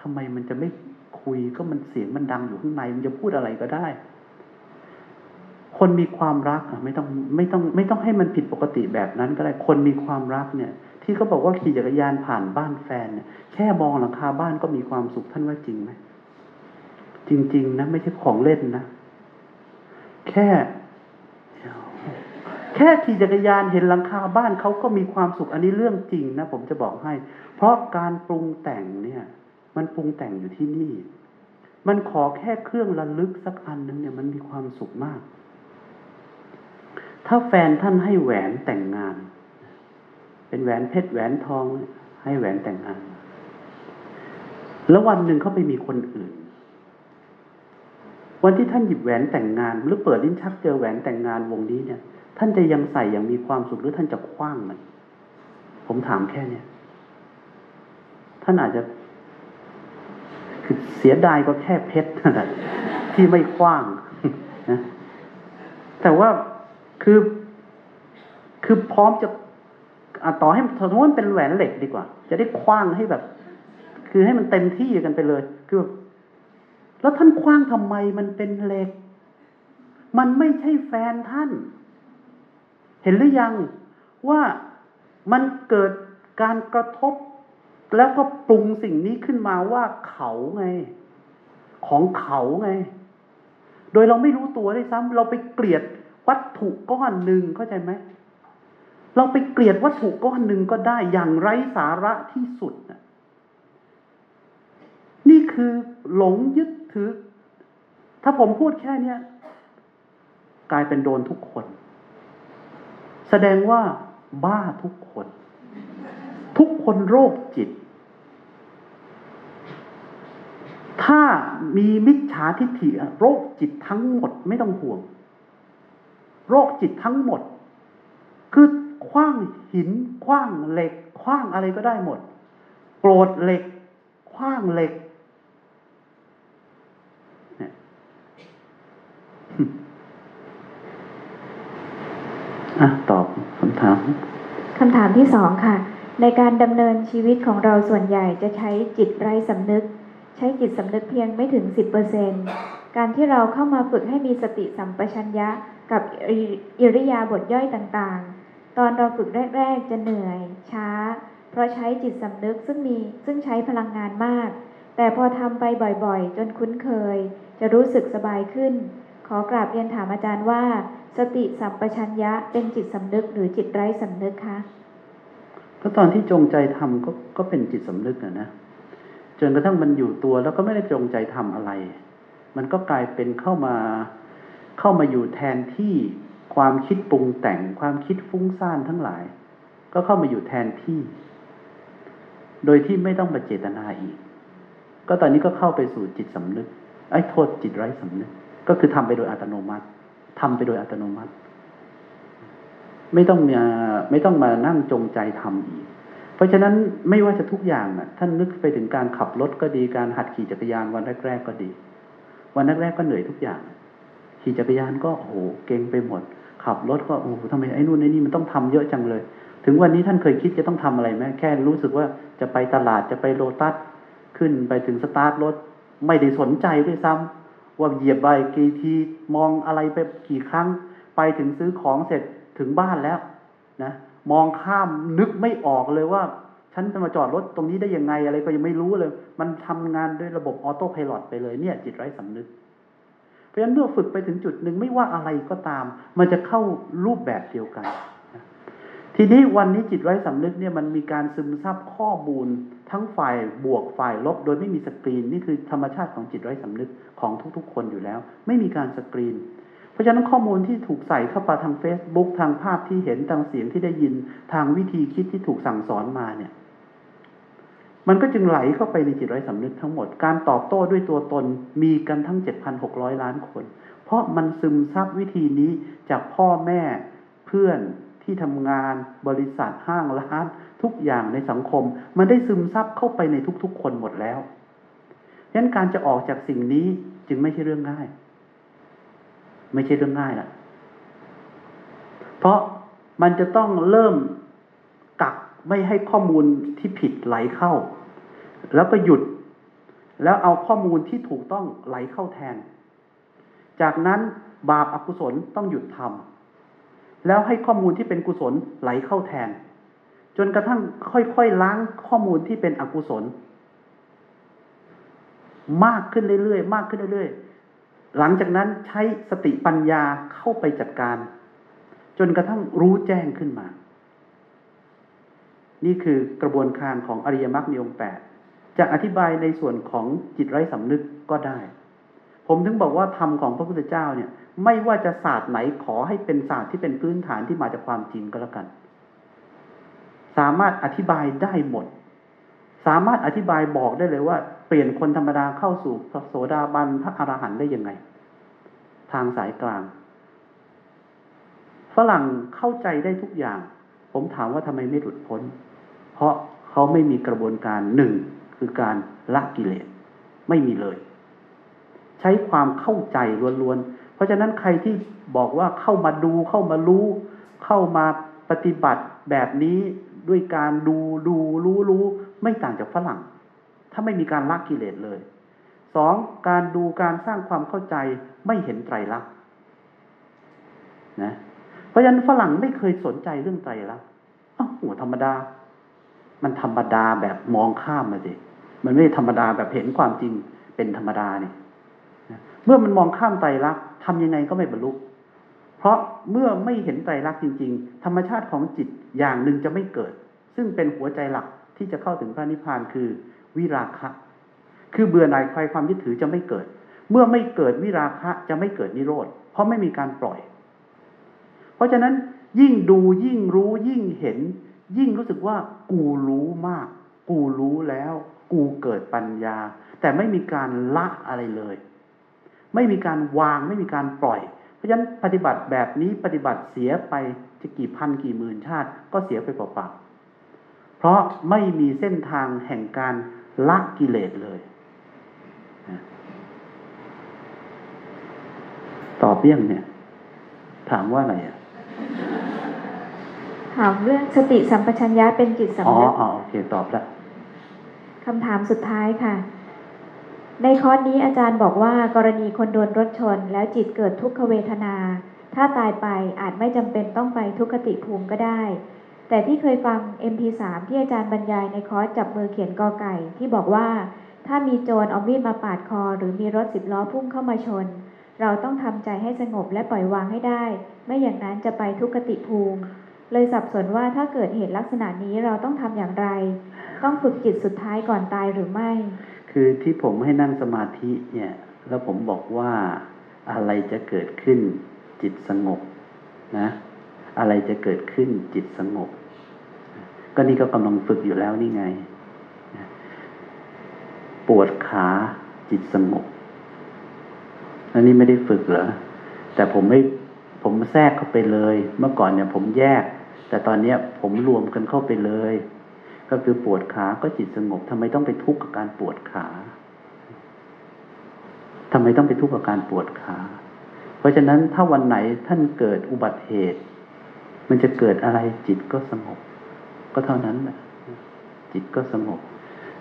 ทำไมมันจะไม่ คุยก็มันเสียงมันดังอยู่ข้างในมันจะพูดอะไรก็ได้ คนมีความรักไม่ต้องไม่ต้อง ไม่ต้องให้มันผิดปกติแบบนั้นก็ได้คนมีความรักเนี่ย ที่เขาบอกว่าขี่จักรยานผ่านบ้านแฟนเนี่ยแค่มองหลังคาบ้านก็มีความสุขท่านว่าจริงไหมจริง ๆ นะไม่ใช่ของเล่นนะแค่แค่ขี่จักรยานเห็นหลังคาบ้านเขาก็มีความสุขอันนี้เรื่องจริงนะผมจะบอกให้ เพราะการปรุงแต่งเนี่ย มันปรุงแต่งอยู่ที่นี่ มันขอแค่เครื่องระลึกสักอันนึงเนี่ยมันมีความสุขมาก ถ้าแฟนท่านให้แหวนแต่งงาน เป็นแหวนเพชรแหวนทองให้แหวนแต่งงาน แล้ววันหนึ่งเขาไปมีคนอื่น วันที่ท่านหยิบแหวนแต่งงาน หรือเปิดลิ้นชักเจอแหวนแต่งงานวงนี้เนี่ย ท่านจะยังใส่อย่างมีความสุขหรือท่านจะคว้างมัน ผมถามแค่เนี้ยท่านอาจจะ คือเสียดายก็แค่เพชรนั่นแหละที่ไม่คว้างนะแต่ว่าคือคือพร้อมจะอะต่อให้สมมติมันเป็นแหวนเหล็กดีกว่า จะได้คว้างให้แบบ คือให้มันเต็มที่กันไปเลย คือแบบแล้วท่านคว้างทำไมมันเป็นเหล็ก มันไม่ใช่แฟนท่าน เห็นหรือยังว่ามันเกิดการกระทบ แล้วก็ปรุงสิ่งนี้ขึ้นมาว่าเขาไง ของเขาไง โดยเราไม่รู้ตัวด้วยซ้ำเราไปเกลียดวัตถุก้อนหนึ่งเข้าใจไหมเราไปเกลียดวัตถุก้อนหนึ่งก็ได้อย่างไร้สาระที่สุดนะนี่คือหลงยึดถือ ถ้าผมพูดแค่เนี้ยกลายเป็นโดนทุกคน แสดงว่าบ้าทุกคน ทุกคนโรคจิต ถ้ามีมิจฉาทิฏฐิโรคจิตทั้งหมดไม่ต้องห่วง โรคจิตทั้งหมด คือคว้างหินคว้างเหล็กคว้างอะไรก็ได้หมด โกรธเหล็กคว้างเหล็กอะ ตอบคำถาม คำถามที่สองค่ะ ในการดำเนินชีวิตของเราส่วนใหญ่จะใช้จิตไร้สำนึก ใช้จิตสำนึกเพียงไม่ถึง 10%การที่เราเข้ามาฝึกให้มีสติสัมปชัญญะกับอิอิริยาบถย่อยต่างๆ ตอนเราฝึกแรก ๆ จะเหนื่อย ช้า เพราะใช้จิตสำนึกซึ่งมีซึ่งใช้พลังงานมาก แต่พอทำไปบ่อยๆ จนคุ้นเคย จะรู้สึกสบายขึ้น ขอกราบเรียนถามอาจารย์ว่า สติสัมปชัญญะเป็นจิตสำนึกหรือจิตไร้สำนึกคะ ก็ตอนที่จงใจทำก็ก็เป็นจิตสำนึกอะนะจนกระทั่งมันอยู่ตัวแล้วก็ไม่ได้จงใจทำอะไร มันก็กลายเป็นเข้ามาเข้ามาอยู่แทนที่ความคิดปรุงแต่งความคิดฟุ้งซ่านทั้งหลาย ก็เข้ามาอยู่แทนที่ โดยที่ไม่ต้องมาเจตนาอีก ก็ตอนนี้ก็เข้าไปสู่จิตสำนึกไอ้โทษจิตไร้สำนึก ก็คือทำไปโดยอัตโนมัติทำไปโดยอัตโนมัติ ไม่ต้องมาไม่ต้องมานั่งจงใจทำอีก เพราะฉะนั้นไม่ว่าจะทุกอย่างน่ะ ท่านนึกไปถึงการขับรถก็ดีการหัดขี่จักรยานวันแรกๆก็ดี วันแรกๆก็เหนื่อยทุกอย่าง ขี่จักรยานก็โอ้โหเก่งไปหมด ขับรถก็โอ้โหทำไมไอ้นู่นไอ้นี่มันต้องทำเยอะจังเลย ถึงวันนี้ท่านเคยคิดจะต้องทำอะไรไหมแค่รู้สึกว่าจะไปตลาดจะไปโลตัสขึ้นไปถึงสตาร์ทรถไม่ได้สนใจด้วยซ้ำว่าเหยียบไปกี่ทีมองอะไรไปกี่ครั้ง ไปถึงซื้อของเสร็จ ถึงบ้านแล้วนะมองข้ามนึกไม่ออกเลยว่า ฉันจะมาจอดรถตรงนี้ได้ยังไงอะไรก็ยังไม่รู้เลย มันทำงานด้วยระบบออโต้พายロไปเลยเนี่ย จิตไร้สำนึก เพราะฉะนั้นเมื่อฝึกไปถึงจุดหนึ่งไม่ว่าอะไรก็ตาม มันจะเข้ารูปแบบเดียวกัน ทีนี้วันนี้จิตไร้สำนึกเนี่ยมันมีการซึมซับข้อมูล ทั้งฝ่ายบวกฝ่ายลบ โดยไม่มีสกรีน นี่คือธรรมชาติของจิตไร้สำนึกของทุกๆ คนอยู่แล้ว ไม่มีการสกรีน เพราะฉะนั้นข้อมูลที่ถูกใส่เข้าไปทาง Facebook ทางภาพที่เห็นทางเสียงที่ได้ยินทางวิธีคิดที่ถูกสั่งสอนมาเนี่ย มันก็จึงไหลเข้าไปในจิตไร้สำนึกทั้งหมด การตอบโต้ด้วยตัวตนมีกันทั้ง 7,600 ล้านคน เพราะมันซึมซับวิธีนี้จากพ่อแม่เพื่อนที่ทำงาน บริษัทห้างร้านทุกอย่างในสังคม มันได้ซึมซับเข้าไปในทุกๆ คนหมดแล้วฉะนั้นการจะออกจากสิ่งนี้จึงไม่ใช่เรื่องง่าย ไม่ใช่เรื่องง่ายละเพราะมันจะต้องเริ่มกักไม่ให้ข้อมูลที่ผิดไหลเข้า แล้วก็หยุด แล้วเอาข้อมูลที่ถูกต้องไหลเข้าแทน จากนั้นบาปอกุศลต้องหยุดทำแล้วให้ข้อมูลที่เป็นกุศลไหลเข้าแทน จนกระทั่งค่อยๆล้างข้อมูลที่เป็นอกุศล มากขึ้นเรื่อยๆมากขึ้นเรื่อยๆ หลังจากนั้นใช้สติปัญญาเข้าไปจัดการ จนกระทั่งรู้แจ้งขึ้นมา นี่คือกระบวนการของอริยมรรคมีองค์แปดจะอธิบายในส่วนของจิตไร้สำนึกก็ได้ ผมถึงบอกว่าธรรมของพระพุทธเจ้าเนี่ย ไม่ว่าจะศาสตร์ไหนขอให้เป็นศาสตร์ที่เป็นพื้นฐานที่มาจากความจริงก็แล้วกัน สามารถอธิบายได้หมด สามารถอธิบายบอกได้เลยว่า เปลี่ยนคนธรรมดาเข้าสู่พระโสดาบันพระอรหันต์ได้ยังไง ทางสายกลาง ฝรั่งเข้าใจได้ทุกอย่าง ผมถามว่าทำไมไม่หลุดพ้น เพราะเขาไม่มีกระบวนการหนึ่งคือการละกิเลสไม่มีเลย ใช้ความเข้าใจล้วนๆ เพราะฉะนั้นใครที่บอกว่าเข้ามาดูเข้ามารู้ เข้ามาปฏิบัติแบบนี้ด้วยการดูดูรู้รู้ ไม่ต่างจากฝรั่ง ถ้าไม่มีการละกิเลสเลยสองการดูการสร้างความเข้าใจไม่เห็นไตรลักษณ์นะเพราะฉะนั้นฝรั่งไม่เคยสนใจเรื่องไตรลักษณ์อ้าวหัวธรรมดา มันธรรมดาแบบมองข้ามมาสิมันไม่ธรรมดาแบบเห็นความจริงเป็นธรรมดานี่เมื่อมันมองข้ามไตรลักษณ์ทำยังไงก็ไม่บรรลุเพราะเมื่อไม่เห็นไตรลักษณ์จริง ๆ ธรรมชาติของจิตอย่างหนึ่งจะไม่เกิด ซึ่งเป็นหัวใจหลัก ที่จะเข้าถึงพระนิพพานคือวิราคะ คือเบื่อหน่ายคลายความยึดถือจะไม่เกิด เมื่อไม่เกิดวิราคะจะไม่เกิดนิโรธ เพราะไม่มีการปล่อย เพราะฉะนั้นยิ่งดูยิ่งรู้ยิ่งเห็น ยิ่งรู้สึกว่ากูรู้มาก กูรู้แล้ว กูเกิดปัญญา แต่ไม่มีการละอะไรเลย ไม่มีการวางไม่มีการปล่อย เพราะฉะนั้นปฏิบัติแบบนี้ปฏิบัติเสียไปจะกี่พันกี่หมื่นชาติ ก็เสียไปเปล่าๆ ราะไม่มีเส้นทางแห่งการละกิเลสเลย ตอบเบี้ยงเนี่ย ถามว่าอะไรอะ ถามเรื่องสติสัมปชัญญะเป็นจิตอ๋อสำนึกอ๋อโอเค ตอบแล้วคำถามสุดท้ายค่ะ ในคอร์สนี้อาจารย์บอกว่ากรณีคนโดนรถชน แล้วจิตเกิดทุกขเวทนา ถ้าตายไปอาจไม่จำเป็นต้องไปทุกขติภูมิก็ได้ แต่ที่เคยฟัง MP3 ที่อาจารย์บรรยายในคอร์สจับมือเขียนกอไก่ ที่บอกว่า ถ้ามีโจรเอามีดมาปาดคอ หรือมีรถสิบล้อพุ่งเข้ามาชน เราต้องทำใจให้สงบและปล่อยวางให้ได้ ไม่อย่างนั้นจะไปทุกขติภูมิ เลยสับสนว่าถ้าเกิดเหตุลักษณะนี้เราต้องทำอย่างไร ต้องฝึกจิตสุดท้ายก่อนตายหรือไม่ คือที่ผมให้นั่งสมาธิเนี่ย แล้วผมบอกว่าอะไรจะเกิดขึ้นจิตสงบนะ อะไรจะเกิดขึ้นจิตสงบ ก็นี่ก็กำลังฝึกอยู่แล้วนี่ไง ปวดขาจิตสงบอันนี้ไม่ได้ฝึกเหรอแต่ผมไม่ผมแทรกเข้าไปเลย เมื่อก่อนเนี่ยผมแยก แต่ตอนเนี้ยผมรวมกันเข้าไปเลย ก็คือปวดขาก็จิตสงบทำไมต้องไปทุกข์กับการปวดขาทำไมต้องไปทุกข์กับการปวดขา เพราะฉะนั้นถ้าวันไหนท่านเกิดอุบัติเหตุ มันจะเกิดอะไรจิตก็สงบ ก็เท่านั้นแหละจิตก็สงบ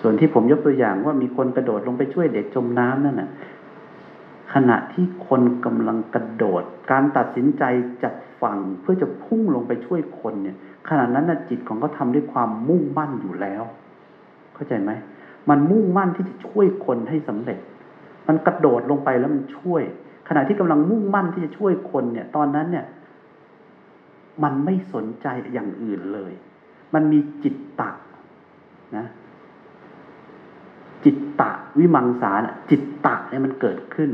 ส่วนที่ผมยกตัวอย่างว่ามีคนกระโดดลงไปช่วยเด็กจมน้ำนั่นน่ะขณะที่คนกำลังกระโดด การตัดสินใจจากฝั่งเพื่อจะพุ่งลงไปช่วยคนเนี่ย ขณะนั้นนะจิตของเขาทำด้วยความมุ่งมั่นอยู่แล้ว เข้าใจไหมมันมุ่งมั่นที่จะช่วยคนให้สำเร็จ มันกระโดดลงไปแล้วมันช่วย ขณะที่กำลังมุ่งมั่นที่จะช่วยคนเนี่ย ตอนนั้นเนี่ย มันไม่สนใจอย่างอื่นเลย มันมีจิตตะนะ จิตตะวิมังสานะจิตตะเนี่ยมันเกิดขึ้น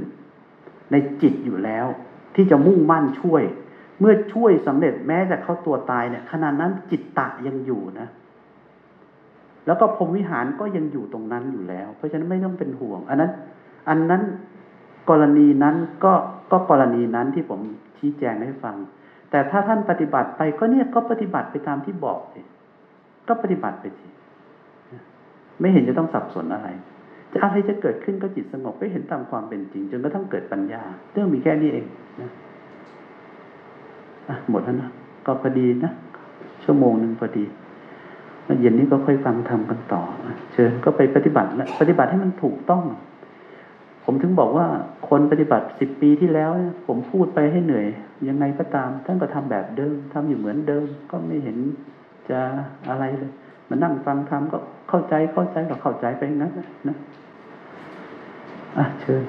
ในจิตอยู่แล้ว ที่จะมุ่งมั่นช่วย เมื่อช่วยสำเร็จแม้แต่เข้าตัวตายเนี่ยขณะนั้นจิตตะยังอยู่นะ แล้วก็พรหมวิหารก็ยังอยู่ตรงนั้นอยู่แล้ว เพราะฉะนั้นไม่ต้องเป็นห่วง อันนั้น อันนั้นกรณีนั้นก็ก็กรณีนั้นที่ผมชี้แจงให้ฟัง แต่ถ้าท่านปฏิบัติไปก็เนี่ยก็ปฏิบัติไปตามที่บอกสิก็ปฏิบัติไปสิไม่เห็นจะต้องสับสนอะไร จะอะไรจะเกิดขึ้นก็จิตสงบก็เห็นตามความเป็นจริง จนกระทั่งเกิดปัญญา เรื่องมีแค่นี้เองนะหมดแล้วนะก็พอดีนะชั่วโมงหนึ่งพอดีแล้วเย็นนี้ก็ค่อยฟังทำกันต่อเชิญก็ไปปฏิบัตินะปฏิบัติให้มันถูกต้อง ผมถึงบอกว่าคนปฏิบัติสิบปีที่แล้วเนี่ยผมพูดไปให้เหนื่อย ยังไงก็ตาม ท่านก็ทำแบบเดิมทำอยู่เหมือนเดิม ก็ไม่เห็นจะอะไรเลยมานั่งฟังทำก็เข้าใจเข้าใจก็เข้าใจไปงั้นนะนะอะเชิญ